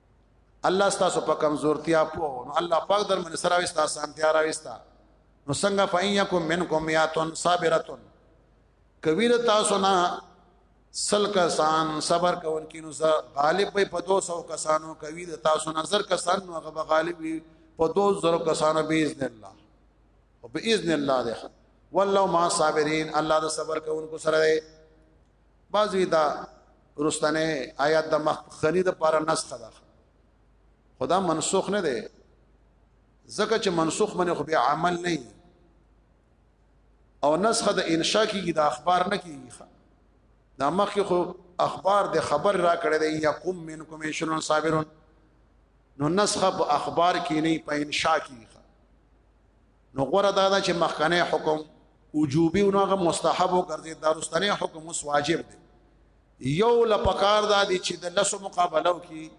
الله ستاسو په کمزورتیا پوه نو الله پاک در من سره وستا سانتیا را وستا نو څنګه فینکم منکم یاتون صابرتون کویر تاسو نه سل کسان صبر کول کینو غالب به په 200 کسانو کوي د تاسو نظر کسان نو هغه غالب وي په 200 کسانو باذن الله او باذن الله ده والله ما صابرین الله د صبر کوونکو سره دی بعضوی دا رستنه آیات د مخخنی د پاره نسخه ده خدا منسوخ نه ده ځکه چې منسوخ منه خو بیا عمل نه او نسخه د انشاء کیږي د اخبار نه کیږي دا مخکې خو اخبار د خبر را کړی دی یا کوم من کوم شنو صابرون نو نسخه په اخبار کې نه په انشاء کې نو غره دا ده چې مخکنه حکم وجوبي او هغه مستحب وګرځي دارستانه حکم اوس واجب دی یو لپکار دا دي چې د لسو مقابله وکي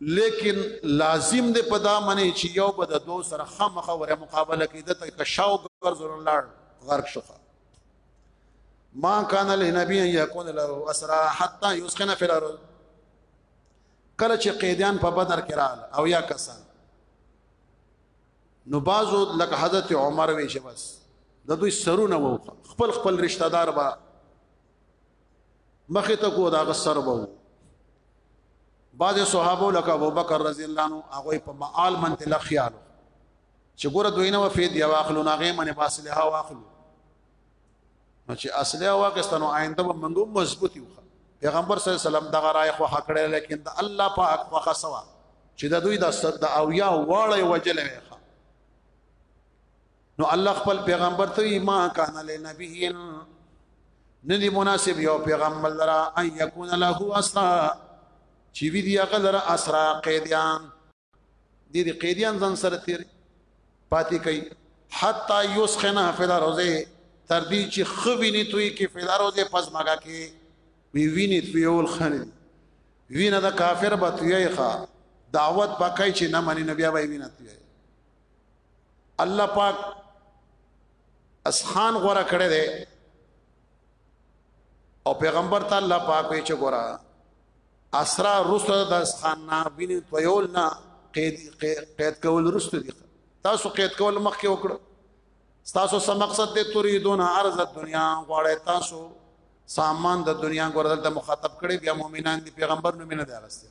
لیکن لازم دی په دا منی چې یو به د دوه سره خامخه وره مقابله کوي د تک شاو ګرځول لاړ غرق شوخه ما کان لنبی ان یکون له اسرا حتا یسخن فی الارض کله چې قیدیان په بدر کې رااله او یا کسان نو بازو لکه حضرت عمر وی چې بس د دوی سرونه وو خپل خپل رشتہ دار با مخه ته کو دا غسر وو بعض صحابه لکه ابوبکر رضی الله عنه هغه په معال منتل خیال چې ګوره دوی نه وفید یا واخلو ناغه منه باسله واخلو نو چې اصله واکستان او آینده به منګو مضبوطی وخه پیغمبر صلی الله علیه وسلم دغه رائے خو حق کړی لیکن د الله پاک په خصوا چې د دوی د صد او یا واړی وجل ویخه نو الله خپل پیغمبر ته ما کان له نبی ندی مناسب یو پیغمبر لرا ان یکون له اسرا چې وی دی غلره اسرا قیدیان دې دې قیدیان ځان سره تیر پاتې کوي حتا یسخنه فی الارض تر دې چې خوینې توي کې فی الارض پس مګه کې وی وینې توي ول خنه وینه د کافر به توي ښا دعوت پکای چې نه منی نبی به وینه توي الله پاک اسخان غوړه کړی دی او پیغمبر ته الله پاک وی چې ګورا اسرا رسل د خان نه بین تویول نه قید قید کول رسل دي تاسو قید کول مخ کې وکړو تاسو سم مقصد دې تريدون ارض دنیا غواړی تاسو سامان د دنیا ګوردل ته مخاطب کړي بیا مؤمنان دي پیغمبر نو مینه دي راستي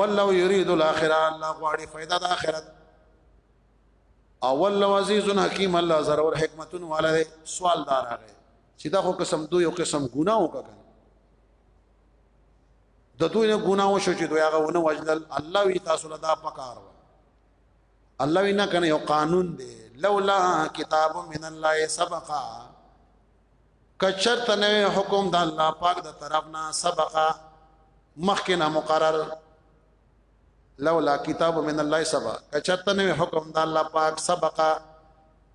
والله يريد الاخره الله غواړي فائدہ د اخرت اول لو عزیز حکیم الله زر اور حکمتون والا دے سوال دار آگئے چې دا خو قسم دوی او قسم ګناه وکړه د دوی نه ګناه وشو چې دوی هغه ونه وجلل الله وی تاسو له دا پکار و الله وی نه کنه یو قانون دی لولا کتاب من الله سبقا کچر تنوی حکم د الله پاک د طرف نه سبقا مخکې نه مقرر لولا کتاب من الله سبا کچته نه حکم د الله پاک سبقه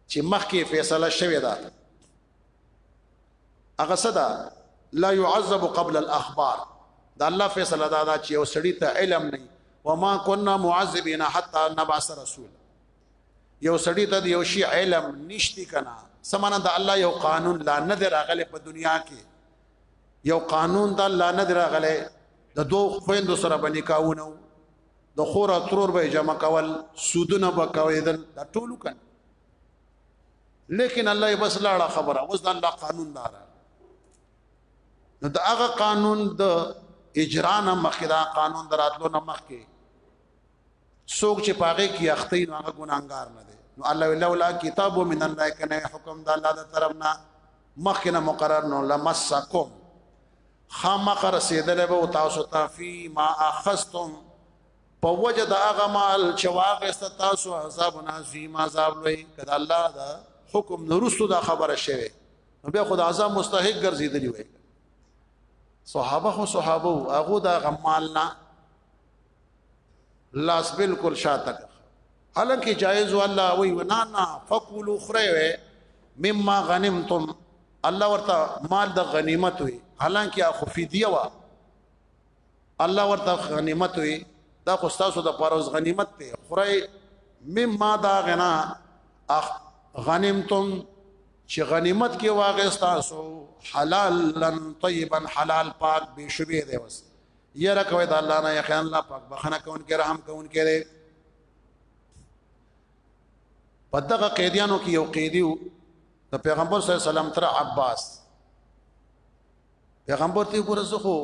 چې مخکې فیصله شوې ده هغه صدا لا يعذب قبل الاخبار دا الله فیصله دا دا چې یو سړی ته علم نه وما كنا معذبين حتى نبعث رسول یو سړی ته یو شی علم نشتی کنا سمانه دا الله یو قانون لا نه دی راغلی په دنیا کې یو قانون د الله نه دراغله د دوه خويندو سره باندې کاونه د خور اترور به جمع کول سودونه به کویدل دا ټول کړ لیکن الله بس لاړه خبره اوس د الله قانون دار نو دا هغه قانون د اجرا نه مخکې دا قانون دراتلو نه مخکې څوک چې پاګه کې اخته نو هغه ګناګار نه دی نو الله لولا کتاب من الله کنه حکم د الله د طرفنا مخکنه مقرر نو لمسکم خامخ رسیدل به تاسو ته فی ما اخذتم په وجه د هغه مال چې واغست تاسو عذاب نازیم عذاب لوي کله الله دا حکم نورستو دا خبره شوه نو بیا خدای عذاب مستحق ګرځیدلی وای صحابه خو صحابه هغه دا غمالنا لاس بالکل شاته حالانکه جایز والله وی ونا نا فقول اخره وی مما غنمتم الله ورته مال د غنیمت وی حالانکه اخو فدیه وا الله ورته غنیمت وی دا خو تاسو د پروز غنیمت ته خره مما دا غنا اخ غنیمتم چې غنیمت کې واغې تاسو حلالن طیبا حلال پاک به شوبې دی وس یره کوي د الله نه یقین الله پاک بخنه کون کې رحم کون کې لري پدغه قیدیانو کې یو قیدی وو د پیغمبر صلی الله علیه وسلم تر عباس پیغمبر ته ګور زه خو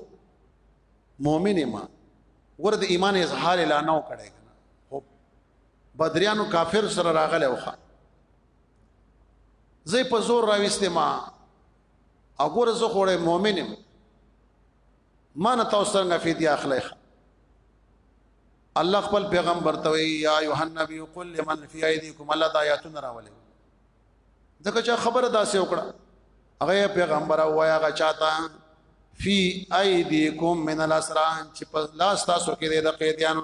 مؤمن ما ور د ایمان اظهار لا نه کړه خو بدریانو کافر سره راغله وخه زه په زور راويسته ما او ګوره زه خوړې مؤمن یم ما نه تاسو څنګه فدیه اخلي الله خپل پیغمبر ته وی یا یوحنا نبی قل لمن فی ایدیکم الله د آیاتونه راولې دغه چا خبره داسې وکړه هغه پیغمبر او هغه چاته فی ایدیکم من الاسران چې په لاس تاسو کې د قیدیانو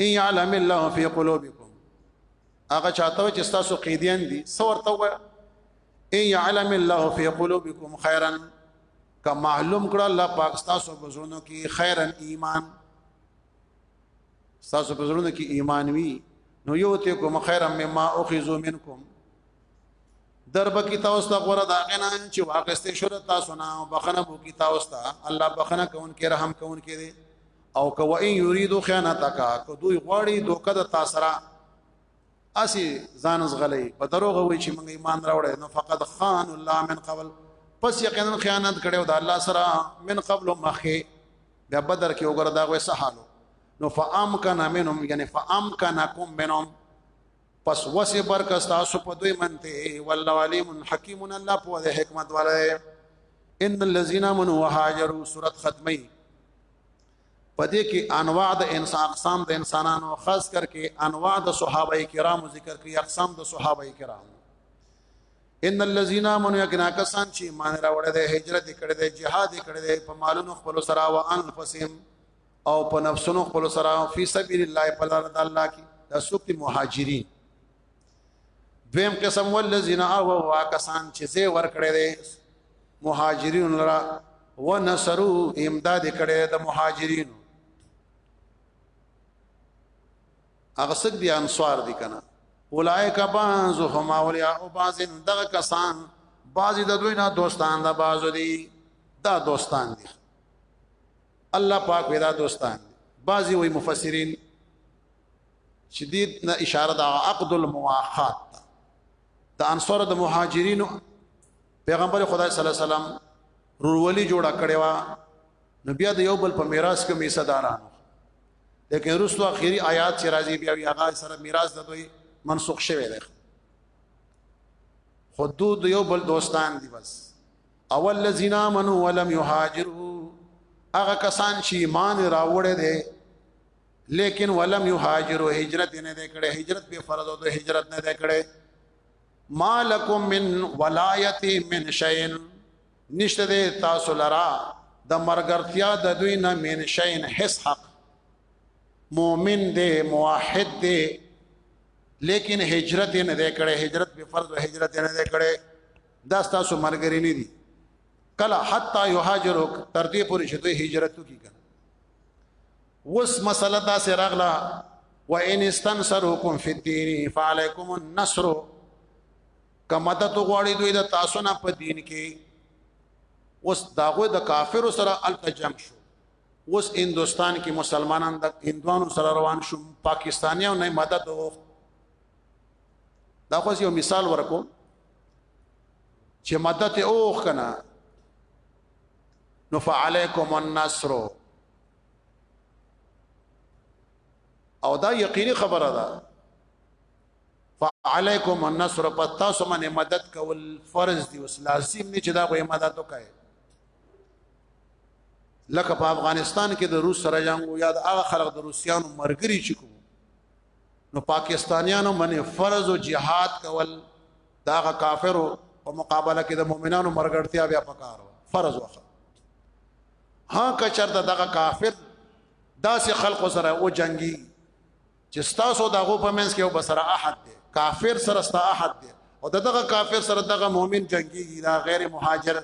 ان يعلم الله في قلوبكم هغه چاته چې تاسو قیدیان دي سورته و ان يعلم الله في قلوبكم خيرا که معلوم کړه الله پاک تاسو بزرونو کې خیرا ایمان تاسو بزرونو کې ایمان وی نو یو ته کوم خیرا مما اخذو منکم درب کی تاسو ته غره دا غنا چې واقعسته شو تاسو نه بخنه بو کی تاسو ته الله بخنه کون کې رحم کون کې دي او که وای یریدو خیانتک که دوی غواړي دوکه د تاسره اسی ځان زغلې په دروغ وای چې موږ ایمان راوړې نو فقط خان الله من قبل پس یقینا خیانت کړو د الله سره من قبل مخه بیا بدر کې وګرځاوې سهالو نو فامکن منهم یعنی فامکنکم منهم پس وسه برک تاسو په دوی منته والله علیم حکیم الله په دې حکمت والے ان الذين من وهاجروا سوره ختمه پدې کې انواع د انسان سام د انسانانو خاص کر کې انواع د صحابه کرامو ذکر کړي اقسام د صحابه کرامو ان الذين من يكنا کسان چې مان راوړل د هجرت کړي د جهاد کړي د په مالونو خپل سره او انفسهم او په نفسونو خپل سره فی سبیل الله په لار د الله کې د سوق مهاجرین دویم قسم ولذین او واکسان چې زه ور کړې دي مهاجرین لرا ونصرو امداد کړې د مهاجرین هغه سګ دي انصار دي کنه اولائک بعضهم اولیاء بعض دغه کسان بعضی د دوی نه دوستان د بعضو دي دا دوستان دي الله پاک ودا دوستان بعضی وی مفسرین شدید نه اشاره د عقد المواخات د انصار د مهاجرینو پیغمبر خدای صلی الله علیه وسلم رورولي جوړه کړي وا نو بیا د یو بل په میراث کې میسه دارانو لیکن رسو اخیری آیات چې راځي بیا وی هغه سره میراث د دوی منسوخ شوی دی حدود یو بل دوستان دی بس او الذين امنوا ولم يهاجروا هغه کسان چې ایمان راوړې دي لیکن ولم يهاجروا هجرت نه دې کړې هجرت به فرض او د هجرت نه دې کړې مالکم من ولایتی من شین نشته دې تاسو لرا د مرګرتیا د دوی نه من شین حس حق مؤمن دې موحد دې لیکن هجرت نه دې کړې هجرت به فرض او هجرت نه دې کړې دا ستاسو مرګري نه دي کله حتا یهاجرو تر دې پورې چې دوی هجرت وکړي وس مسله دا سره راغله و ان استنصرکم فی الدین فعلیکم النصر کما ته غواړي دوی د تاسو نه په دین کې اوس داغه د کافر سره التجم شو اوس هندستان کې مسلمانان د هندوانو سره روان شو پاکستانیانو نه مدد وغوښت دا خو یو مثال ورکو چې مدد اوخ کنا نو فعليكم النصر او دا یقیني خبره ده فعليكم النصر پتا سو باندې مدد کول فرض دی اوس لازم نه چې دا غوې مدد وکړي لکه په افغانستان کې د روس سره جنگ او یاد هغه خلک د روسیانو مرګري چې کوم نو پاکستانیانو باندې فرض او جهاد کول دا غ کافرو په مقابله کې د مؤمنانو مرګړتیا بیا پکارو فرض وخت ها کچرته دغه کافر داسې خلق سره او جنگي چې تاسو دغه په منځ کې او بسره احد دی کافر سره ستا احد دی او دغه کافر سره دغه مؤمن جنگي دا غیر مهاجر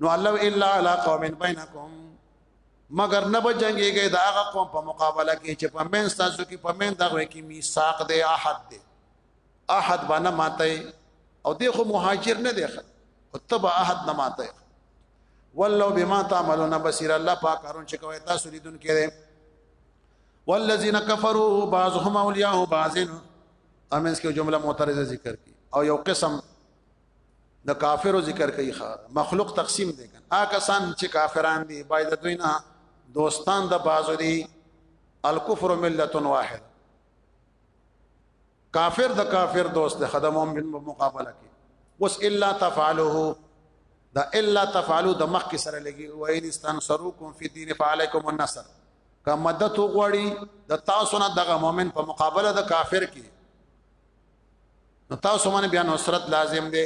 نو الله الا علی قوم بینکم مگر نه به جنگيږي دا هغه قوم په مقابله کې چې په من تاسو کې په من دغه کې میثاق دی احد دی احد باندې ماته او دی خو مهاجر نه دی او تبع احد نه ماته والله بما تعملون بصير الله پاک هرون چې کوي تاسو لیدون کړي والذین کفروا بعضهم اولیاء بعض امنس کې جمله معترضه ذکر کی او یو قسم د کافرو ذکر کوي ښا مخلوق تقسیم دی کنه آ کسان چې کافران دي باید دوی نه دوستان د بازو دي الکفر ملت واحد کافر د کافر دوست د خدای مؤمن په مقابله کې وس الا تفعله دا الا تفعلوا د مخ کې سره لګي و ان استنصروکم فی دین فعلیکم النصر که مدد وغوړي د تاسو نه دغه مؤمن په مقابله د کافر کې نو تاسو باندې بیا نصرت لازم دی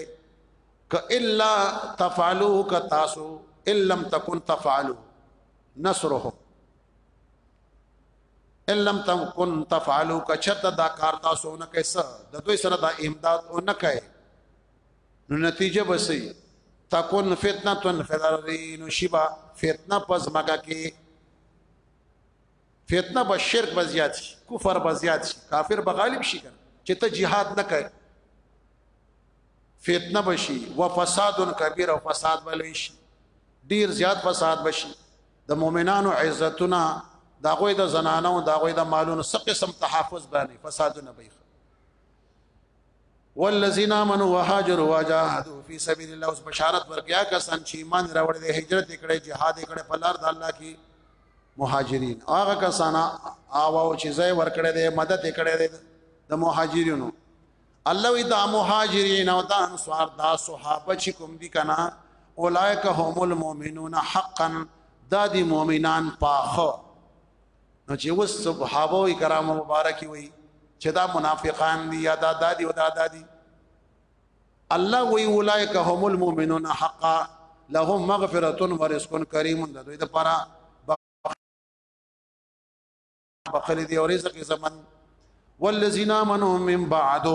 ک الا تفعلوه ک تاسو ان لم تكن تفعلوا نصرهم ان لم تكن تفعلوا ک چرته دا کار تاسو نه کیسه د دوی سره دا امداد او نه کای نو نتیجه بسې تکون فتنه تن فدارین شبا فتنه پس مګه کې فتنه به شرک به زیات شي کفر به زیات شي کافر به غالب شي کنه چې ته jihad نه کوي فتنه بشي و فساد کبیر او فساد بلوي شي ډیر زیات فساد بشي د مؤمنانو عزتونه دا غوي د زنانو دا غوي د مالونو څخه قسم تحفظ باندې فسادونه بيخ والذین آمنوا وهاجروا وجاهدوا فی سبیل الله اوس بشارت ورکیا کسان چې ایمان راوړل دي هجرت کړي جهاد کړي په لار د الله کې مهاجرین هغه کسان آواو چې ځای ورکړي دي مدد کړي دي د مهاجرینو الله وی دا مهاجرین او دا انصار دا صحابه چې کوم دي کنا اولائک هم المؤمنون حقا دا دي مؤمنان پاخه نو چې وس صحابه کرام مبارک وي چې دا منافقان دي یا دا دادی او دا دادی الله وی اولئک هم المؤمنون حقا لهم مغفرة ورزق کریم د دوی لپاره بخل دی او رزق زمن والذین آمنوا من بعدو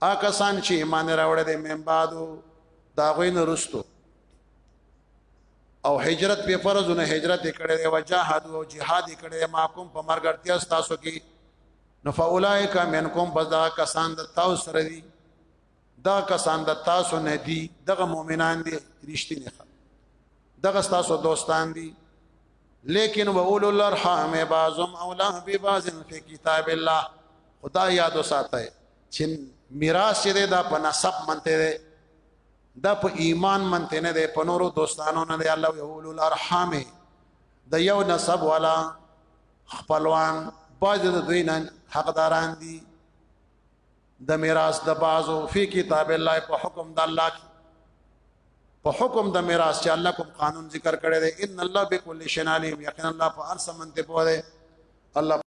آکسان چې ایمان راوړې دي من بعدو دا غوین رستو او هجرت په فرضونه هجرت کړي دي وجاهد او جهاد کړي ما کوم په مرګرتیا تاسو کې نفعولائک منکم بذا کسان د تاسو سره دي دا کسان د تاسو نه دي دغه مؤمنان دي رښتینی دغه تاسو دوستان دي لیکن و اولو الارحام بعضهم اولا ببعض فی کتاب الله خدا یاد وساته چې میراث چې دا په نسب منته ده دا په ایمان منته نه ده په نورو دوستانو نه ده الله یقول الارحام د یو نسب والا خپلوان باج د دوی نه حقداران دي د میراث د بازو فی کتاب الله په حکم د الله کې په حکم د میراث چې الله کوم قانون ذکر کړی دی ان الله بكل شین علیم یقینا الله په هر څه منته پوهه دی الله